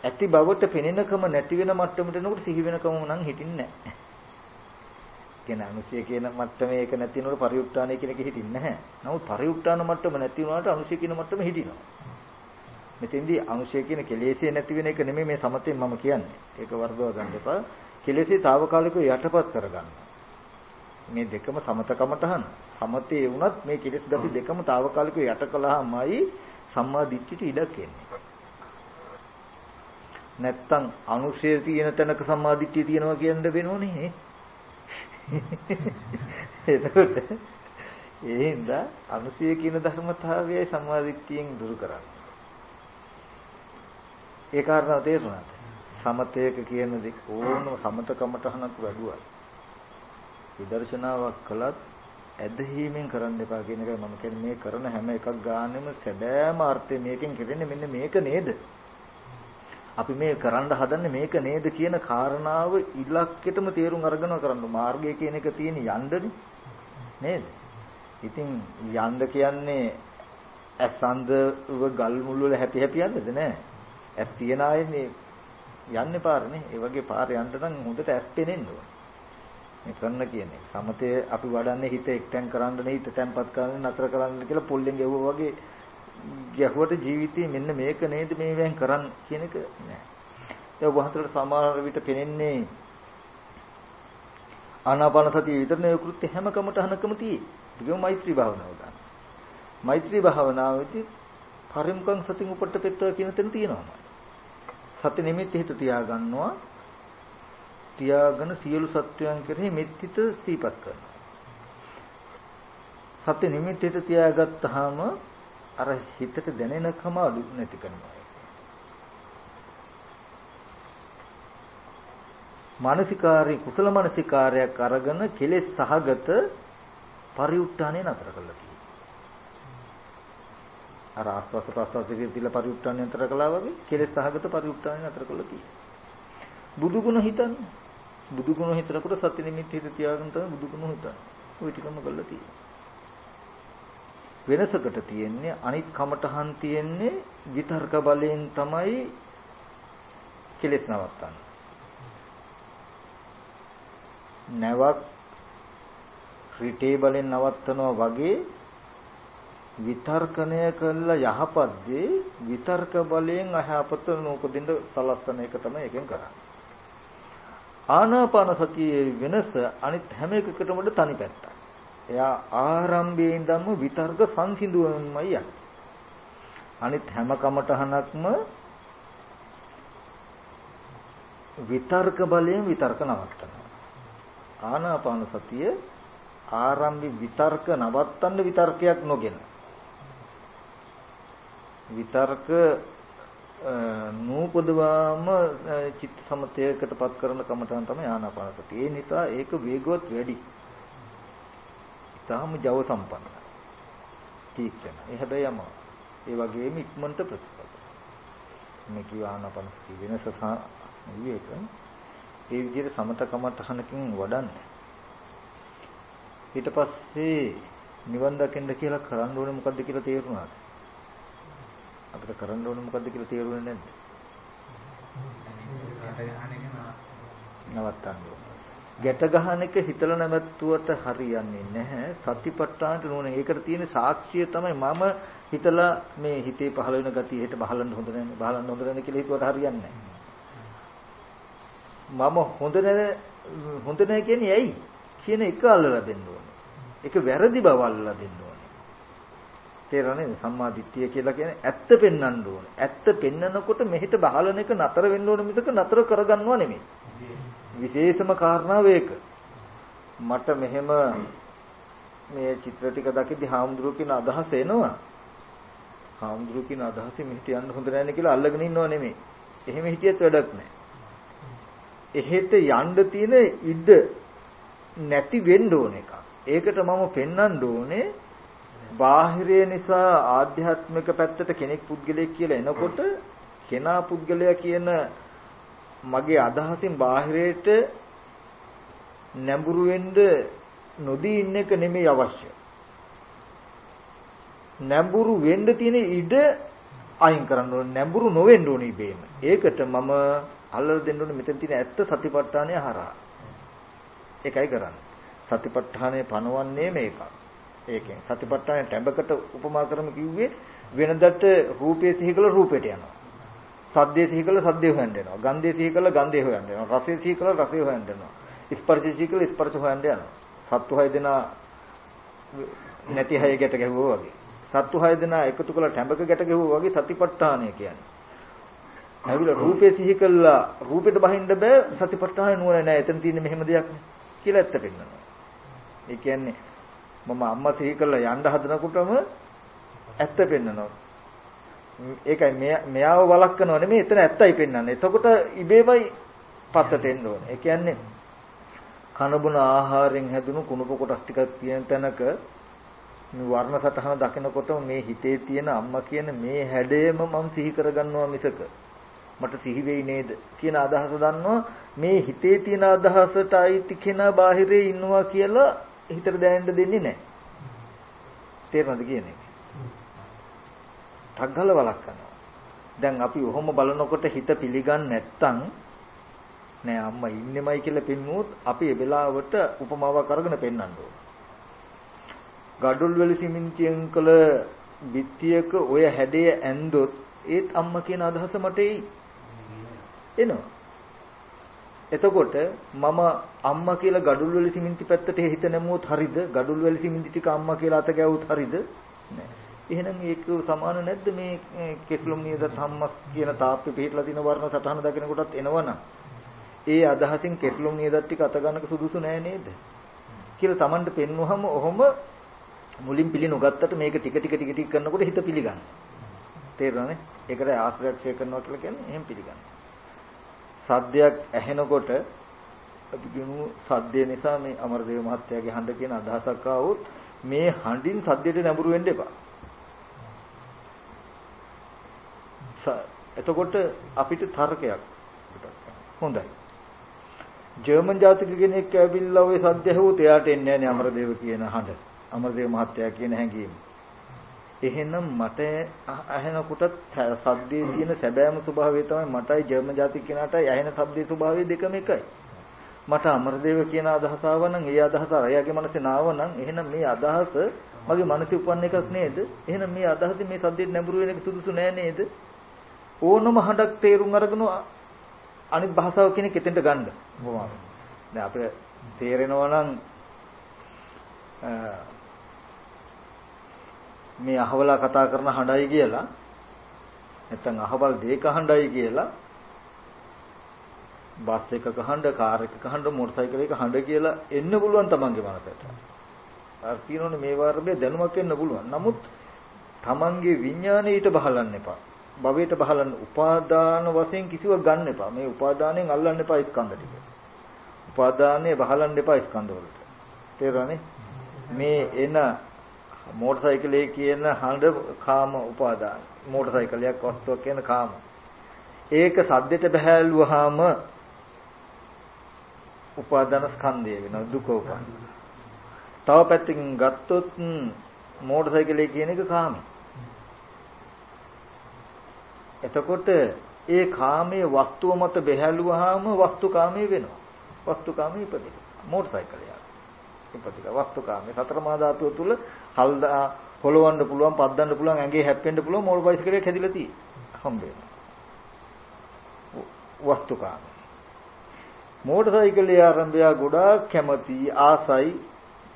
ඇති බවට පෙනෙනකම නැති වෙන මට්ටමට එනකොට සිහි වෙනකම නම් හිටින්නේ නැහැ. කියන අනුසය කියන මට්ටමේ ඒක නැති වෙනකොට පරිඋත්ථානය කියන එක හිටින්නේ නැහැ. නමුත් පරිඋත්ථාන මට්ටම නැති වුණාට අනුසය කියන මට්ටම හිටිනවා. මෙතෙන්දී අනුසය කියන කෙලෙසේ නැති වෙන එක නෙමෙයි මේ සමතෙන් මම කියන්නේ. ඒක වර්ධව ගන්න එපා. කෙලෙසේ తాවකාලිකව යටපත් කරගන්න. මේ දෙකම සමතකමටහන. සමතේ වුණත් මේ කෙලෙස් ගති දෙකම తాවකාලිකව යට කළාමයි සම්මා දිට්ඨියට ඉඩක් එන්නේ. නැත්තම් අනුශය තියෙන තැනක සම්මා දිට්ඨිය තියෙනවා කියන්න වෙනෝනේ. එතකොට ඒ හින්දා අනුසය කියන ධර්මතාවයයි සම්මාදිට්ඨියෙන් දුරු කරන්නේ. ඒ කාරණාව තේරුණාද? සමතයක කියන දෙක ඕනම සමතකමටහනක් වැඩුවා. විදර්ශනාවක් කළත් ඇදහිීමෙන් කරන්න එපා කියන එකයි මම කියන්නේ මේ කරන හැම එකක් ගානෙම සැබෑම අර්ථය මේකෙන් කෙරෙන්නේ මෙන්න මේක නේද? අපි මේ කරන්න හදන්නේ මේක නේද කියන කාරණාව ඉලක්කෙටම තේරුම් අරගෙන කරන්න මාර්ගය කියන එක තියෙන යන්නනේ නේද? ඉතින් යන්න කියන්නේ ඇස් අන්දව ගල් මුල් වල හැපි හැපි යන්නද නෑ. ඇස් තියන අයනේ යන්නේ පාරනේ. ඒ වගේ පාර යන්න නම් හොඳට ඇස් පෙනෙන්න ඕන. මේ කරන්න කියන්නේ. සමතේ අපි වඩන්නේ හිත එක්තෙන් කරන්න නේ හිත තැම්පත් කරන්න නතර කරන්න කියලා පොල්ලෙන් ගැහුවා වගේ ගැහුවට ජීවිතේ මෙන්න මේක නේද මේ වෙන් කරන්න කියන එක නෑ. ඒ වහන්සේට සමහර විට පෙනෙන්නේ ආනාපාන සතිය විතරනේ කෘත්‍ය හැම කමටහනකම තියෙයි. ඒකම මෛත්‍රී භාවනාව ගන්න. මෛත්‍රී භාවනාවේදී පරිමුඛං සතින් උපට්ඨපෙත්වා කියන තැන තියෙනවා. සති නිමිති හිත තියාගන්නවා. තියාගෙන සියලු සත්වයන් කෙරෙහි මෙත්සිත සීපත් කරනවා. සත්‍ය නිමිති හිත තියාගත්තාම අර හිතට දැනෙනකම අඩු නැති කරනවා. මානසිකාරී කුසල මානසිකාරයක් අරගෙන කෙලෙස් සහගත පරිඋත්ථානය නතර කළා කියලා. අර ආස්වාස ප්‍රස්වාසයේ තියලා පරිඋත්ථානය නතර කළා වගේ කෙලෙස් සහගත පරිඋත්ථානය නතර කළා කියලා. බුදු ගුණ හිතන්නේ බුදු ගුණ හිතනකොට සත්‍ය නිමිති හිත තියාගෙන තමයි බුදු ගුණ හිතන්නේ. ওই ටිකම කළා තියෙනවා. වෙනසකට තියෙන්නේ අනිත් කමටහන් තියෙන්නේ විතර්ක බලයෙන් තමයි කෙලෙස් නවත්තන්නේ. නැවක් රිටේ බලෙන් නවත්තනවා වගේ විතර්කණය කළ යහපත් දේ විතර්ක බලයෙන් අයහපත නූපදින්න සලස්සන එක තමයි එකෙන් කරන්නේ. ආනාපාන සතියේ වෙනස අනිත් හැම එකකටම වඩා තනි පැත්තක්. එයා ආරම්භයේ ඉඳන්ම විතර්ක සංසිඳුවමයි යන්නේ. අනිත් හැම කමටහනක්ම විතර්ක බලයෙන් විතර්ක නවත්තනවා. ආනාපාන සතිය ආරම්භි විතර්ක නවත්තන්න විතර්කයක් නොගෙන විතර්ක නූපදවාම චිත්ත සමතයකටපත් කරන කමඨාන් තමයි ආනාපාන සතිය. ඒ නිසා ඒක වේගවත් වැඩි. ඊටාම ජව සම්පන්නයි. තීක්ෂණ. ඒ හැබැයි යම. ඒ වගේම ඉක්මනට ප්‍රතිපද. මේ කිය ආනාපාන සතිය වෙනස විවේක. ඒ විදිහට සමත කමඨහනකින් වඩන්නේ. ඊට පස්සේ නිවන් දකින්න කියලා කරන්න ඕනේ මොකද්ද කියලා තේරුණාද? අපිට කරන්න ඕනේ මොකද්ද කියලා තේරුනේ නැද්ද? නවත්තන්න ගැට ගහන එක හිතලා නැවතුවට හරියන්නේ නැහැ. සතිපට්ඨානට නෝන. ඒකට තියෙන සාක්ෂිය තමයි මම හිතලා මේ හිතේ පහළ වෙන ගතිය හෙට බහලන්න හොඳ නැහැ. බහලන්න හොඳ නැහැ කියලා හිතුවට හරියන්නේ නැහැ. මම හොඳ නැහැ හොඳ නැහැ කියන්නේ ඇයි? කියන එක අල්ලලා දෙන්න ඕනේ. ඒක වැරදි බව අල්ලලා දෙන්න ඕනේ. තේරෙන්නේ සම්මා දිට්ඨිය කියලා කියන්නේ ඇත්ත පෙන්වන්න ඕනේ. ඇත්ත පෙන්නකොට මෙහිට බහලන එක නතර වෙන්න ඕන මිසක නතර කරගන්නව නෙමෙයි. විශේෂම කාරණාව ඒක. මට මෙහෙම මේ චිත්‍ර ටික දකිද්දි හාමුදුරුවෝ කියන අදහස එනවා. හාමුදුරුවෝ කියන අදහසෙ මෙහිට යන්න හොඳ නැහැ කියලා අල්ලගෙන ඉන්නව නෙමෙයි. එහෙම හිටියත් වැඩක් නැහැ. එහෙට යන්න තියෙන ඉඩ නැති වෙන්න ඕන එක. ඒකට මම පෙන්වන්න ඕනේ බාහිරය නිසා ආධ්‍යාත්මික පැත්තට කෙනෙක් පුද්ගලයෙක් කියලා එනකොට කෙනා පුද්ගලයා කියන මගේ අදහසින් බාහිරයට නැඹුරු වෙන්න නොදී ඉන්න එක නෙමෙයි අවශ්‍ය. නැඹුරු වෙන්න තියෙන ඉඩ අයින් කරන්න ඕනේ. නැඹුරු නොවෙන්න ඕනේ ඉබේම. ඒකට මම අල්ලලා දෙන්න ඕනේ මෙතන තියෙන ඇත්ත සතිපට්ඨානය හරහා. ඒකයි කරන්නේ. සතිපට්ඨානය පනවන්නේ මේක. ඒකෙන් සතිපට්ඨාන ටැඹකට උපමා කරමු කිව්වේ වෙනදට රූපයේ සිහි කළ රූපයට යනවා. සද්දේ සිහි කළ සද්දේ හොයන්න යනවා. ගන්ධේ සිහි කළ ගන්ධේ හොයන්න යනවා. රසයේ සිහි කළ රසය හොයන්න යනවා. ස්පර්ශයේ සිහි කළ ස්පර්ශ හොයන්න යනවා. සත්තු හය දෙනා නැති හය ගැට ගැහුවා වගේ. සත්තු හය දෙනා එකතු කළ ටැඹක ගැට ගැහුවා වගේ සතිපට්ඨානය කියන්නේ. ඇවිල්ලා රූපේ සිහි කළා රූපෙට බහින්න බෑ සතිපට්ඨාන නුවණ නැහැ. එතන තියෙන්නේ මෙහෙම දෙයක් කියලා ඇත්ත පෙන්නනවා. ඒ කියන්නේ මම අම්මා සිහි කරලා යන්න හදනකොටම ඇත්ත පෙන්නනවා. ඒකයි මෙයාව වළක්වනව නෙමෙයි එතන ඇත්තයි පෙන්වන්නේ. එතකොට ඉබේමයි පත්තට එන්න ඕනේ. ඒ කියන්නේ කනබුන ආහාරයෙන් හැදුණු කුණප කොටස් ටිකක් තියෙන තැනක මේ වර්ණ සටහන දකිනකොට මේ හිතේ තියෙන අම්මා කියන මේ හැඩයම මම සිහි කරගන්නවා මිසක මට සිහි වෙයි නේද කියන අදහස දන්නවා මේ හිතේ තියෙන අදහසට අයිති කෙනා බාහිරේ ඉන්නවා කියලා හිතට දැනෙන්න දෙන්නේ නැහැ. තේරෙනවද කියන්නේ? ටග්ගල වලක් කරනවා. දැන් අපි ඔහොම බලනකොට හිත පිළිගන්නේ නැත්තම් නෑ අම්මා ඉන්නෙමයි කියලා පෙන්වුවොත් අපි ඒ වෙලාවට උපමාවක් අරගෙන පෙන්වන්න ඕන. ගඩොල් වල සිමෙන්තියෙන් කළ බිත්තියක ඔය හැඩය ඇන්දොත් ඒත් අම්මා කියන අදහස මට එයි. එනවා. එතකොට මම අම්මා කියලා ගඩොල් වල සිමෙන්ති පැත්තට හිත නැමුවොත් හරිද? ගඩොල් වල සිමෙන්ති ටික අම්මා කියලා අත ගැවුවොත් හරිද? නෑ. එහෙනම් ඒක සමාන නැද්ද මේ කෙස්ලොම් නියද ධම්මස් කියන තාප්පේ පිටලා තියෙන වර්ණ සටහන දකින කොටත් එනවනම් ඒ අදහසින් කෙස්ලොම් නියදත් ටික අත ගන්නක සුදුසු නෑ නේද කියලා Tamanට පෙන්වුවම ඔහොම මුලින් පිළිනුගත්තට මේක ටික ටික ටික ටික කරනකොට හිත පිළිගන්න. තේරුණානේ? ඒකට ආශ්‍රයක්ෂය කරනවා කියලා කියන්නේ එහෙම පිළිගන්න. සද්දයක් ඇහෙනකොට අපි කියමු සද්දය නිසා මේ අමරදේව මහත්තයාගේ හඬ කියන අදහසක් ආවොත් මේ හඬින් සද්දයට නැඹුරු වෙන්න එපා. එතකොට අපිට තර්කයක් හොඳයි. ජර්මන් ජාතික කෙනෙක් ඇවිල්ලා ওই සද්ද ඇහුවොත් එයාට එන්නේ නැහැ අමරදේව කියන හඬ. අමරදේව මහත්තයා කියන හැඟීම. එහෙනම් මට ඇහෙනකොට සද්දේ තියෙන සැබෑම ස්වභාවය තමයි මටයි ජර්මන් ජාතික කෙනාටයි ඇහෙන සද්දේ ස්වභාවය දෙකම එකයි. මට අමරදේව කියන අදහස ආවනම් ඒ අදහස අරයාගේ මනසේ නාවනම් එහෙනම් මේ අදහස මගේ මනසේ උපන්න එකක් නේද? එහෙනම් මේ අදහස මේ සද්දෙට නැඹුරු වෙන එක සුදුසු නෑ නේද? ඕනම හඬක් තේරුම් අරගෙන අනිත් භාෂාව කෙනෙක් එතෙන්ට ගන්න. කොහොමද? දැන් අපිට තේරෙනවා නම් මේ අහවලා කතා කරන හඬයි කියලා නැත්නම් අහවල් දෙයක හඬයි කියලා බස් එකක හඬ, කාර් එකක හඬ, මොටර් සයිකල් එකක හඬ කියලා එන්න පුළුවන් තමන්ගේ මනසට. අර කියනෝනේ මේ වර්ගයේ දැනුමක් එන්න පුළුවන්. නමුත් තමන්ගේ විඥාණයට බහලන්න එපා. භවයට බහලන්න උපාදාන වශයෙන් කිසිවක් ගන්න එපා. මේ උපාදානයෙන් අල්ලන්න එපා ස්කන්ධ ටික. උපාදානය බහලන්න එපා ස්කන්ධ වලට. තේරුණානේ? මේ එන මෝටර් සයිකලයේ කියන හඬ කාම උපාදාන. මෝටර් සයිකලයක් වස්තුවක් කියන කාම. ඒක සද්දෙට බහැලුවාම උපාදාන ස්කන්ධය වෙනවා දුක උපන්. තව පැත්තකින් ගත්තොත් මෝටර් සයිකලයේ කියන එක කාමයි. එතකොට ඒ කාමයේ වස්තුව මත බැහැලුවාම වස්තුකාමී වෙනවා. වස්තුකාමී ඉපදෙනවා. මෝටර් සයිකලයක්. ඉපදිලා වස්තුකාමී සතර මහා ධාතුව තුල හල්දා පොළවන්න පුළුවන්, පද්දන්න පුළුවන්, ඇඟේ හැප්පෙන්න පුළුවන් මෝටර් බයිසිකලයක් හැදිලා තියෙන්නේ. හම්බ වෙනවා. වස්තුකාමී. මෝටර් සයිකලයේ ආරම්භය ගොඩාක් කැමති ආසයි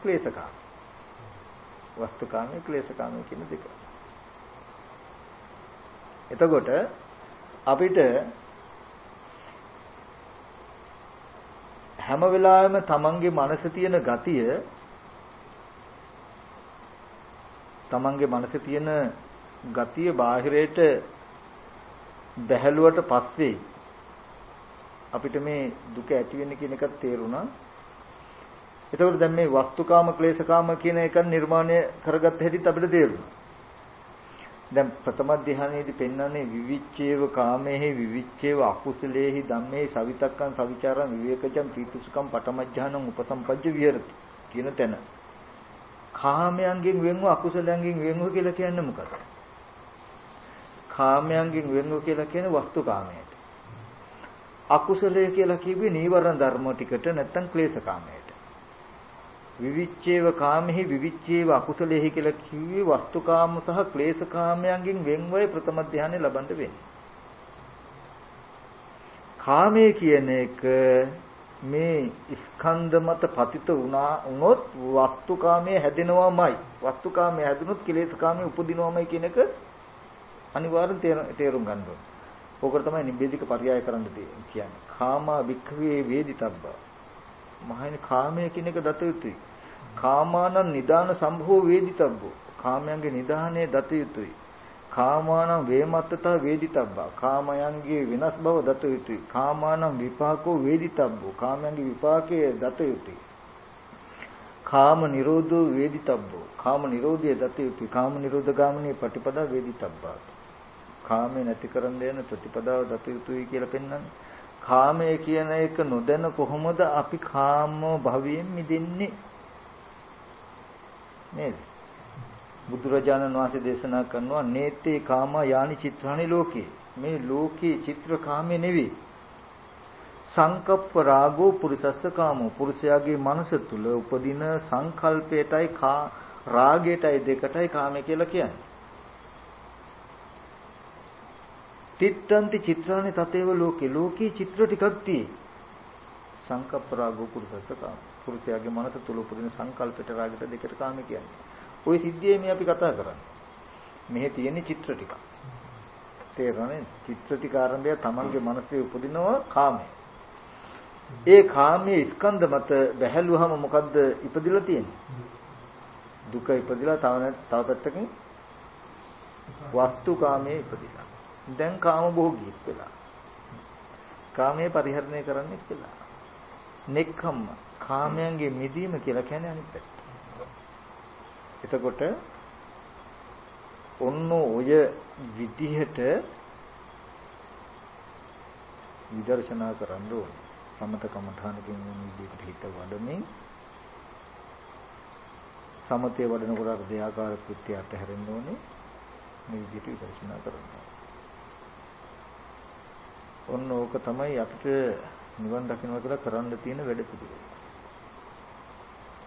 ක්ලේශකාමී. වස්තුකාමී ක්ලේශකාමී කියන දෙක. එතකොට අපිට හැම වෙලාවෙම තමන්ගේ මනසේ තියෙන ගතිය තමන්ගේ මනසේ තියෙන ගතිය බාහිරයට බැහැලුවට පස්සේ අපිට මේ දුක ඇති වෙන්නේ කියන එකත් තේරුණා. එතකොට දැන් මේ වස්තුකාම ක්ලේශකාම කියන එක නිර්මාණය කරගත්ත හැටිත් අපිට තේරුණා. දැන් ප්‍රථම ධ්‍යානයේදී පෙන්වන්නේ විවිච්ඡේව කාමේහි විවිච්ඡේව අකුසලේහි ධම්මේ සවිතක්කං සවිචාරං විවේකජං පීතුසුකම් පඨමඥානං උපසම්පජ්ජ විහෙරති කියන තැන. කාමයන්ගෙන් වෙන්ව අකුසලයන්ගෙන් වෙන්ව කියලා කියන්නේ මොකද? කාමයන්ගෙන් වෙන්ව කියලා කියන්නේ වස්තු කාමයට. අකුසලය කියලා කිව්වේ නීවරණ ධර්ම ටිකට නැත්තම් ක්ලේශ කාමයට. විවිච්ඡේව කාමෙහි විවිච්ඡේව අකුසලෙහි කියලා කිව්වේ වස්තුකාම සහ ක්ලේශකාමයන්ගෙන් වෙන්වයි ප්‍රථම ධානය ලබන්න වෙන්නේ. කාමයේ කියන එක මේ ස්කන්ධ මත පතිත වුණා වුණොත් වස්තුකාමයේ හැදෙනවමයි. වස්තුකාමයේ හැදුනොත් ක්ලේශකාමයේ උපදිනවමයි කියන එක අනිවාර්යෙන් තේරුම් ගන්න ඕනේ. ඕකට තමයි නිබ්බේධික පරයය කරන්න කියන්නේ. කාමා වික්ඛවේ වේදිතබ්බා. මහණෙනි කාමය කියන එක දත යුතුයි. කාමානං නිදාන සම්භෝ වේදිතබ්බෝ. කාමයන්ගේ නිදානේ දත යුතුයි. කාමානං වේමත්තතා වේදිතබ්බා. කාමයන්ගේ වෙනස් බව දත යුතුයි. කාමානං විපාකෝ වේදිතබ්බෝ. කාමයන්ගේ විපාකයේ දත යුතුයි. කාම නිරෝධෝ වේදිතබ්බෝ. කාම නිරෝධය දත යුතුයි. කාම නිරෝධ ගාමිනී ප්‍රතිපදා වේදිතබ්බා. කාමේ නැති කරන්න යන ප්‍රතිපදාව දත යුතුයි කියලා පෙන්වන්නේ. කාමය කියන එක නොදැන කොහොමද අපි කාම භවයෙන් මිදෙන්නේ? නේද? බුදුරජාණන් වහන්සේ දේශනා කරනවා නේත්තේ කාම යානි චිත්‍රානි ලෝකේ. මේ ලෝකේ චිත්‍ර කාමේ නෙවෙයි. සංකප්ප රාගෝ පුරිසස්ස කාමෝ පුරුෂයාගේ මනස තුල උපදින සංකල්පයටයි කා රාගයටයි දෙකටයි කාමය කියලා කියන්නේ. තිත්තන්ති චිත්‍රානි තතේව ලෝකේ ලෝකේ චිත්‍ර ටිකක් tie. සංකප්ප රාගෝ පුරුෂස්ස කාම පුරුෂයාගේ මනස තුල උපදින සංකල්පයට රාගයට දෙකට කාමය කියන්නේ. ওই සිද්ධියේ මේ අපි කතා කරන්නේ. මෙහි තියෙන චිත්‍ර ටික. තේරෙනවද? චිත්‍ර ටික ආරම්භය තමන්ගේ මනසේ උපදිනවා කාමය. ඒ කාමයේ ස්කන්ධ මත බැහැලුවහම මොකද්ද ඉපදිලා තියෙන්නේ? දුක ඉපදිලා තව තව පැත්තකින් වස්තු කාමයේ ඉපදිලා. දැන් කාම භෝගීත් වෙලා. කාමයේ පරිහරණය කරන්නෙත් වෙලා. නෙක්ඛම්ම කාමයන්ගේ මිදීම කියලා කියන්නේ අනිත් පැත්ත. එතකොට ඔන්න ඔය විදිහට විදර්ශනා කරන්න ඕනේ. සමත කමඨානකින් මේ විදිහට හිත වඩමින් සමතේ වඩනකොට අර දෙයාකාර කෘත්‍ය අතහැරෙන්න ඕනේ. මේ විදිහට විදර්ශනා කරන්න. ඔන්න ඕක තමයි අපිට නිවන් දකින්න කියලා කරන්න තියෙන වැඩ පිළිවෙල.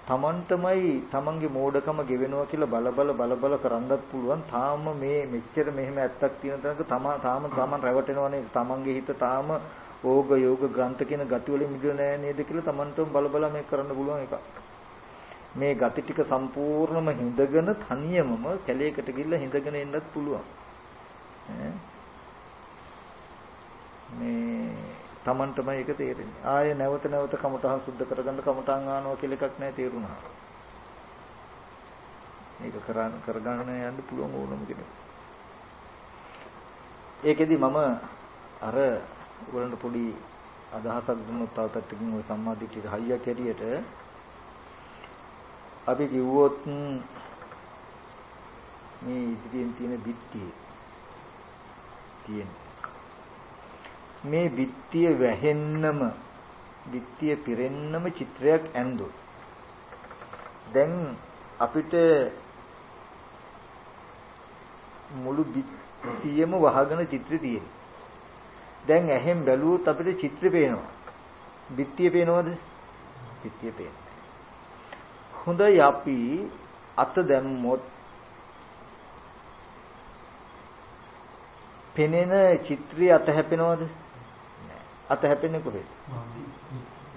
තමන්ටමයි තමන්ගේ මෝඩකම ගෙවෙනවා කියලා බල බල බල බල කරන්නත් පුළුවන්. තාම මේ මෙච්චර මෙහෙම ඇත්තක් තියෙන තැනක තමා තාම තමන් රැවටෙනවනේ. තමන්ගේ හිත තාම ඕග යෝග ග්‍රන්ථ කියන ගති වලින් මිදුනේ නෑ නේද කියලා තමන්ටම බල බල මේක කරන්න පුළුවන් එකක්. මේ ගති ටික සම්පූර්ණම හිඳගෙන තනියමම කැලේකට ගිහිල්ලා හිඳගෙන ඉන්නත් පුළුවන්. මේ Tamanටමයි ඒක තේරෙන්නේ. ආයේ නැවත නැවත කමඨහන් සුද්ධ කරගන්න කමඨාන් ආනවා කියලා එකක් නැහැ තේරුණා. මේක කරන්න කරගන්න යන්න පුළුවන් ඕනම කෙනෙක්. ඒකෙදි මම අර උගලන්ට පොඩි අදහසක් දුන්නොත් තව පැත්තකින් ওই සම්මාදිටියට හයියක් ඇරියට අපි කිව්වොත් මේ ඉදිරියෙන් තියෙන බිත්තිය තියෙන මේ බිත්තිය වැහෙන්නම බිත්තිය පිරෙන්නම චිත්‍රයක් ඇඳුත් දැන් අපිට මුළු බිත්තියම වහගෙන චිත්‍රය තියෙනවා. දැන් ඇහෙන් බැලුවොත් අපිට චිත්‍රය පේනවා. බිත්තිය පේනවද? බිත්තිය පේනවා. හොඳයි අපි අත දැම්මොත් පෙනෙන චිත්‍රය අත හැපෙනවද අත හැපෙන්නේ කොහෙද?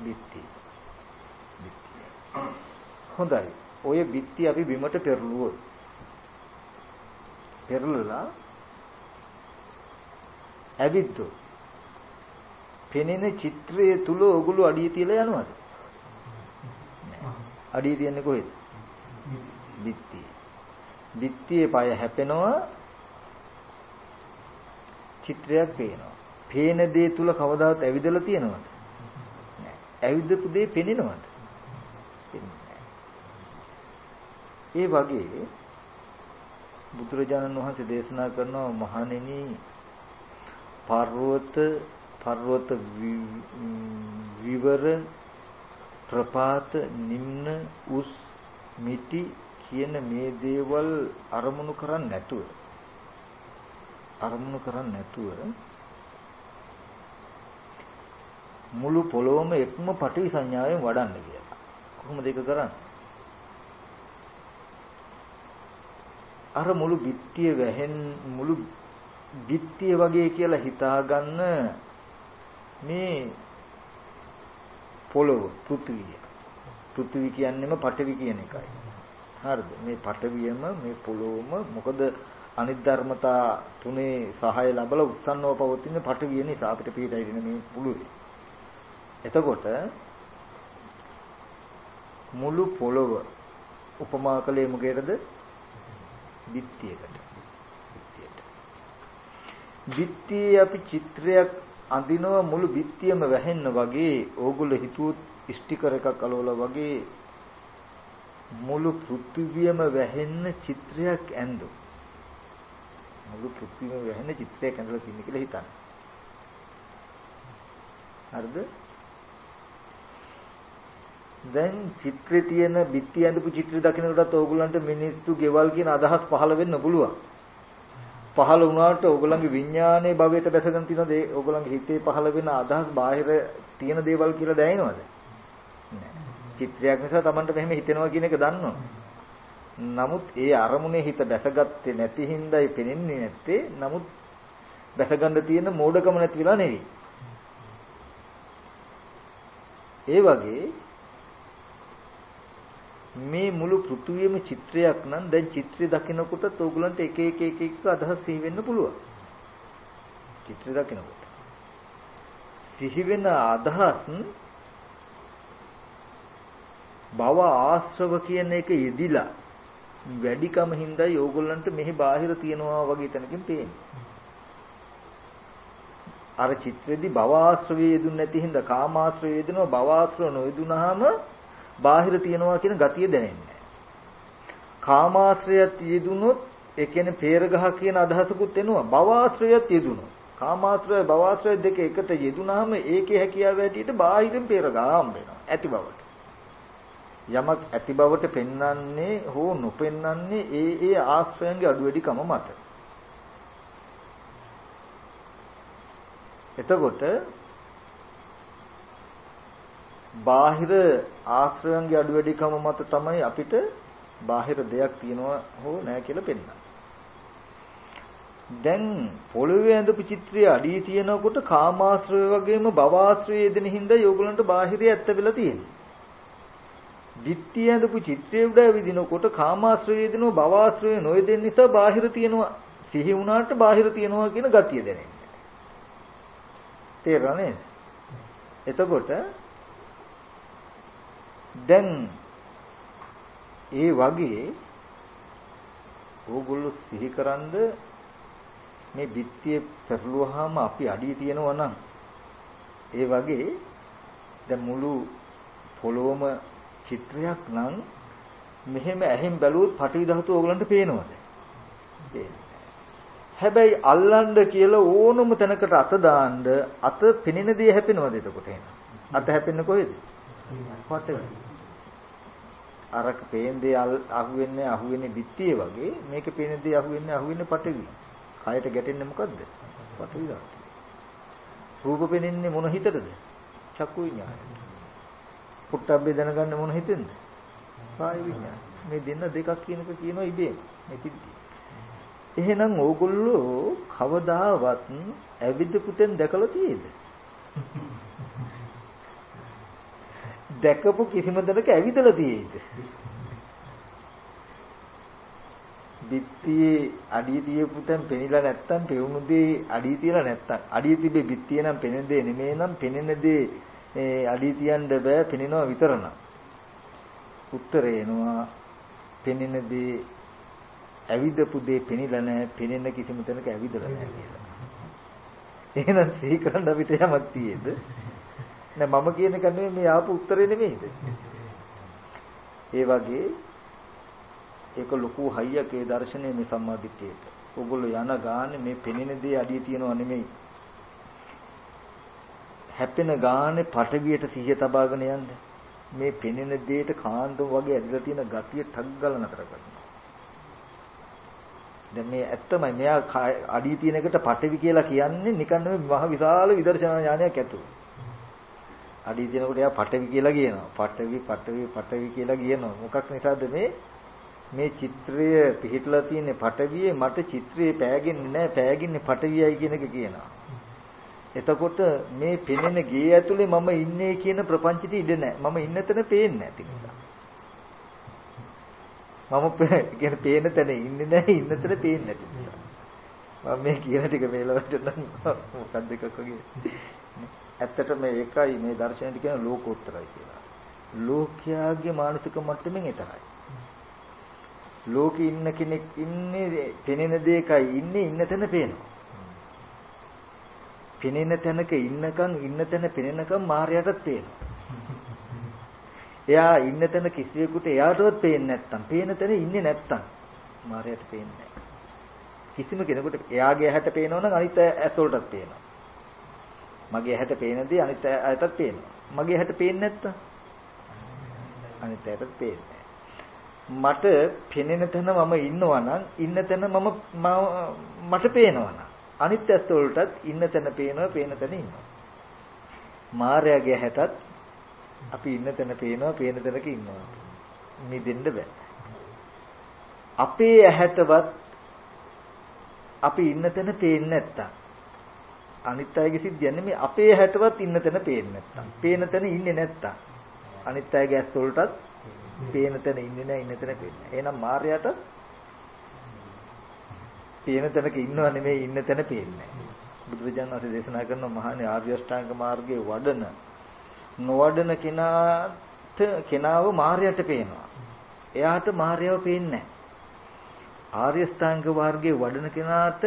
බිත්ති. හොඳයි. ඔය බිත්ති අපි බිමට පෙරළුවොත්. පෙරලලා ඇවිද්දෝ. පෙනෙන චිත්‍රයේ තුල ඔගොල්ලෝ අඩිය තියලා යනවද? අඩිය තියන්නේ කොහෙද? බිත්තියේ. බිත්තියේ පය හැපෙනවා චිත්‍රයක් පේනවා. පේන දේ තුල කවදාවත් ඇවිදලා තියෙනවද? ඇවිදපු දේ පෙනෙනවද? ඒ වගේ බුදුරජාණන් වහන්සේ දේශනා කරනවා මහණෙනි පර්වත පර්වත විවර ප්‍රපාත නිම්න උස් මිටි කියන මේ දේවල් අරමුණු කරන්නේ නැතුව අරමුණු කරන්නේ නැතුව මුළු පොළොවම එක්ම පටවි සංඥාවෙන් වඩන්න කියලා. කොහොමද ඒක කරන්නේ? අර මුළු බිත්තිය වැහෙන් මුළු බිත්තිය වගේ කියලා හිතාගන්න මේ පොළොව පෘථිවිය. පෘථිවි කියන්නේම පටවි කියන එකයි. හරිද? මේ පටවියම මේ පොළොවම මොකද අනිත් ධර්මතා තුනේ සහාය ලැබලා උත්සන්නව පවතින පටවිය නිසා අපිට පිටයි මේ පුළුවේ. එතකොට මුළු පොළොව උපමා කළේ මොකේද? බිත්තියකට. බිත්තියට. බිත්තියේ අපි චිත්‍රයක් අඳිනව මුළු බිත්තියම වැහෙන්න වගේ ඕගොල්ලෝ හිතුවොත් ස්ටිකර් එකක් අලවලා වගේ මුළු පෘථිවියම වැහෙන්න චිත්‍රයක් ඇඳු. මුළු පෘථිවියම වැහෙන චිත්‍රයක් ඇඳලා තියෙන කියලා හිතන්න. හරිද? දැන් චිත්‍රේ තියෙන බිත්ති ඇඳපු චිත්‍රය දකිනකොටත් ඕගොල්ලන්ට මිනිස්සු ගෙවල් කියන අදහස් පහළ වෙන්න පුළුවන්. පහළ වුණාට ඕගොල්ලන්ගේ විඥානයේ භවයට බැසගෙන තියෙන දේ ඕගොල්ලන්ගේ හිතේ පහළ වෙන අදහස් බාහිර තියෙන දේවල් කියලා දැනෙනවද? චිත්‍රයක් නිසා Tamanට මෙහෙම හිතෙනවා කියන එක දන්නවා. නමුත් ඒ අරමුණේ හිත බැසගත්තේ නැති හින්දායි පෙනෙන්නේ නැත්තේ. නමුත් බැසගන්න තියෙන මෝඩකම නැති වෙලා නෙවෙයි. ඒ වගේ මේ මුළු පෘථුවියම චිත්‍රයක් නම් දැන් චිත්‍රය දකිනකොට ඕගලන්ට එක එක එක එක අදහස් සිහි වෙන්න පුළුවන්. චිත්‍රය දකිනකොට. සිහි වෙන අදහස් භව ආශ්‍රව කියන එක යෙදිලා වැඩිකම හින්දායි ඕගොල්ලන්ට මෙහි බාහිර තියනවා වගේ තැනකින් පේන්නේ. අර චිත්‍රෙදි භවආශ්‍රවයේ යෙදුන්නේ නැති හින්දා කාමාශ්‍රවයේ යෙදෙනවා භවආශ්‍රව නොයෙදුනහම බාහිර තියනවා කියන ගතිය දැනෙන්නේ කාමාශ්‍රයත් යෙදුනොත් ඒ කියන්නේ peerගහ කියන අදහසකුත් එනවා. භවආශ්‍රයත් යෙදුනොත්. කාමාශ්‍රය භවආශ්‍රය දෙක එකට යෙදුනහම ඒකේ හැකියාව ඇටියට බාහිරින් peerගහ හම්බ වෙනවා. ඇති බවට. යමක් ඇති බවට පෙන්වන්නේ හෝ නොපෙන්වන්නේ ඒ ඒ ආශ්‍රයන්ගේ අඩු වැඩිකම මත. එතකොට බාහිර ආශ්‍රයන්ගේ අඩු වැඩිකම මත තමයි අපිට බාහිර දෙයක් තියනවා හෝ නැහැ කියලා පෙන්වන්නේ. දැන් පොළවේ ඇඳපු චිත්‍රය අඩිය තියෙනකොට කාමාශ්‍රය වගේම භවආශ්‍රය යෙදෙන හින්දා යෝගලන්ට බාහිරය ඇත්ත වෙලා තියෙනවා. ditthිය ඇඳපු චිත්‍රය උඩ විදිනකොට කාමාශ්‍රය යෙදෙනවා භවආශ්‍රය නොයෙදෙන නිසා බාහිර තියෙනවා. සිහි වුණාට බාහිර තියෙනවා කියන ගතිය දැනෙන්නේ. තේරෙනව නේද? එතකොට දැන් ඒ වගේ ඕගොල්ලෝ සිහිකරනද මේ බිත්තිය පෙරළුවාම අපි අඩිය තියනවා නම් ඒ වගේ දැන් මුළු පොළොවම චිත්‍රයක් නම් මෙහෙම ඇහෙන් බැලුවොත් පටවි ධාතු ඕගලන්ට පේනවද? පේන්නේ. හැබැයි අල්ලන්න කියලා ඕනම තැනකට අත දාන්න අත පෙනෙන දේ හැපෙනවද එතකොට එහෙනම්? අත හැපෙන්නේ කොහෙද? පටවි. අරක පේන දේ අහුවෙන්නේ අහුවෙන්නේ පිටියේ වගේ මේක පේන දේ අහුවෙන්නේ අහුවෙන්නේ පටවි. කයට ගැටෙන්නේ මොකද්ද? පටවි ධාතුව. රූප පෙනෙන්නේ මොන හිතටද? චක්කු විඤ්ඤාණයට. පුට්ටබ්බේ දැනගන්න මොන හිතෙන්ද? කාය විඤ්ඤාණ. මේ දෙන්න දෙකක් කියනක කියනවා ඉබේම. මේ සිද්ධිය. එහෙනම් ඕගොල්ලෝ කවදාවත් ඇවිදපු තෙන් දැකලා තියෙද? දැකපු කිසිම දෙයක ඇවිදලා තියෙයිද? බිත්තියේ අඩිය තියපු තැන් පෙනිලා නැත්තම් පෙවුණු දේ අඩිය තියලා නැත්තම් අඩිය තිබෙ බිත්තිය නම් පෙනෙන දේ නෙමෙයි නම් පෙනෙන දේ ඒ අඩිය තියන්න බෑ පෙනෙනවා විතරනම් උත්තරේ එනවා පෙනෙන දේ ඇවිදපු දේ පෙනිලා නැහැ පෙනෙන කිසිම තැනක ඇවිදලා නැහැ කියලා. එහෙනම් සිහි කරන්න අපිට යමක් තියෙද? නෑ මම කියන එක නෙමෙයි මේ ආපු උත්තරේ නෙමෙයිද? ඒ වගේ ඒක ලොකු හයියක් ඒ දර්ශනය මේ සම්මාදිට්ඨියට. ඕගොල්ලෝ යන ගානේ මේ පෙනෙන දේ අඩිය තියනව නෙමෙයි. හැපෙන ගානේ පටවියට සිහිය තබාගෙන යන්න. මේ පෙනෙන දෙයට කාන්දම වගේ ඇදලා තියෙන ගතිය ටක් ගාලා නතර කරනවා. දැන් මේ ඇත්තමයි මෙයා අඩිය තියෙන එකට පටවි කියලා කියන්නේ නිකන් නෙමෙයි මහ විශාල විදර්ශනා ඥානයක් ඇතුළු. අඩිය තියෙනකොට එයා පටවි කියලා කියනවා. පටවි පටවි පටවි කියලා කියනවා. මොකක් නිසාද මේ මේ චිත්‍රය පිහිටලා තියෙන පටවියේ මට චිත්‍රයේ පෑගෙන්නේ නැහැ පෑගින්නේ පටවියයි කියන එක කියනවා. එතකොට මේ පෙනෙන ගේ ඇතුලේ මම ඉන්නේ කියන ප්‍රපංචෙට ඉඩ නැහැ. මම ඉන්න තැන පේන්නේ නැති නිසා. මම කියන්නේ පේන තැන ඉන්නේ නැහැ ඉන්න තැන පේන්නේ නැති නිසා. මම මේ කියන ටික මේ ලවට නම් මොකක්ද එකක් වගේ. ඇත්තට මේ එකයි මේ දර්ශනයට කියන ලෝකෝත්තරයි කියලා. ලෝකයාගේ මානසික මට්ටමින් එතරයි. ලෝකේ ඉන්න කෙනෙක් ඉන්නේ පෙනෙන දෙයකයි ඉන්නේ ඉන්න තැන පේනවා. පෙනෙන තැනක ඉන්නකම් ඉන්න තැන පෙනෙනකම් මායයටත් පේනවා. එයා ඉන්න තැන කිසියෙකුට එයාටවත් පේන්නේ නැත්තම් පේන තැන ඉන්නේ නැත්තම් මායයට පේන්නේ කිසිම කෙනෙකුට එයාගේ ඇහැට පේනවනම් අනිත් ඇස් වලටත් පේනවා. මගේ ඇහැට පේන දේ අනිත් ඇයටත් පේනවා. මගේ ඇහැට පේන්නේ නැත්තම් අනිත් ඇයටත් පේන්නේ මට පෙනෙන තැන මම ඉන්නවා නම් ඉන්න තැන මම මට පේනවා නම් අනිත් ඇස් වලටත් ඉන්න තැන පේනවා පේන තැන ඉන්නවා. මාර්යාගේ ඇහැටත් අපි ඉන්න තැන පේනවා පේන තැනක ඉන්නවා. මිදෙන්න බෑ. අපේ ඇහැටවත් අපි ඉන්න තැන පේන්නේ නැත්තම් අනිත් අයගේ සිද්ධිය නෙමෙයි අපේ ඇහැටවත් ඉන්න තැන පේන්නේ නැත්තම් පේන තැන ඉන්නේ නැත්තම් අනිත් අයගේ ඇස් වලටත් පේන තැන ඉන්නේ නැහැ ඉන්න තැන පේන්නේ. එහෙනම් මායයට පේන තැනක ඉන්නව නෙමෙයි ඉන්න තැන පේන්නේ. බුදුරජාණන් වහන්සේ දේශනා කරන මහානි ආර්ය අෂ්ටාංග මාර්ගයේ වඩන නොවඩන කෙනාට කෙනාව මායයට පේනවා. එයාට මායව පේන්නේ නැහැ. ආර්ය ශ්‍රාංග වර්ගයේ වඩන කෙනාට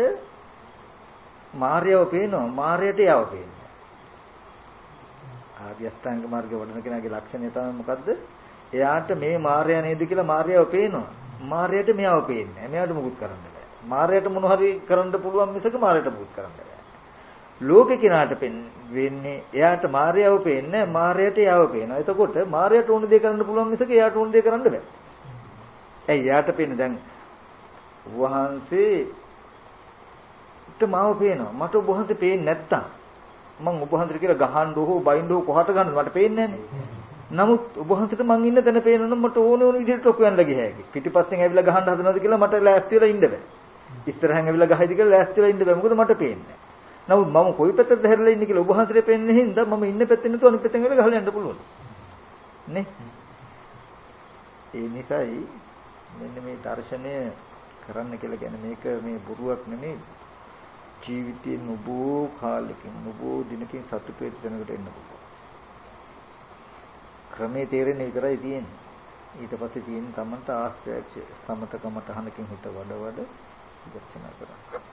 මාර්යව පේනවා. මාර්යට යව පේන්නේ ආර්ය ශ්‍රාංග මාර්ගයේ වඩන කෙනාගේ ලක්ෂණය තමයි මොකද්ද? එයාට මේ මාර්ය නේද කියලා මාර්යව පේනවා. මාර්යට මෙයව පේන්නේ මෙයාට මුකුත් කරන්න බෑ. මාර්යට මොන හරි කරන්න පුළුවන් මිසක මාර්යට මුකුත් කරන්න බෑ. ලෝකේ කෙනාට වෙන්නේ එයාට මාර්යව පේන්නේ මාර්යට යව පේනවා. එතකොට මාර්යට ඕන දේ කරන්න පුළුවන් මිසක එයාට ඕන දේ කරන්න බෑ. ඇයි? එයාට පේන්නේ දැන් වහන්සේට මාව පේනවා. මට ඔබ වහන්සේ පේන්නේ නැත්තම් මං ඔබ වහන්සේට කියලා ගහන්න හෝ බයින්න හෝ කොහට ගන්නද මට පේන්නේ නමුත් ඔබ වහන්සේට මං ඉන්න තැන පේනනම් මට ඕන ඕන විදිහට ඔක යන්න ගිය හැකි. පිටිපස්සෙන් ඇවිල්ලා ගහන්න හදනවද කියලා මට ලෑස්ති වෙලා ඉන්න බෑ. ඉස්සරහෙන් ඇවිල්ලා ගහයිද කියලා ලෑස්ති වෙලා ඉන්න බෑ. මොකද මට පේන්නේ නමුත් මම කොයි පැත්තටද හැරිලා ඉන්නේ කියලා ඔබ වහන්සේට පේන්නේ හින්දා මම ඉන්න පැත්තෙන් නේද අනිත් පැත්තෙන් ඇවිල්ලා ගහලා යන්න පුළුවන්. නේ? ඒ නිසායි මෙන්න මේ දර්ශනය කරන්න කියලා කියන්නේ මේක මේ බොරුවක් නෙමෙයි ජීවිතයේ නුබෝ කාලෙකින් නුබෝ දිනකින් සතුට වෙච්ච තැනකට එන්න පුළුවන්. ක්‍රමේ තේරෙන්නේ විතරයි තියෙන්නේ. ඊට පස්සේ තියෙන තමන්ට ආශ්‍රයක්ෂ සමතකමට හනකින් හිත වඩ වඩ දර්ශනා කරන්න.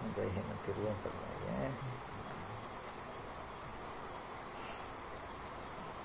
හොඳයි එහෙනම් තිරුවන් සරණයි ඈ.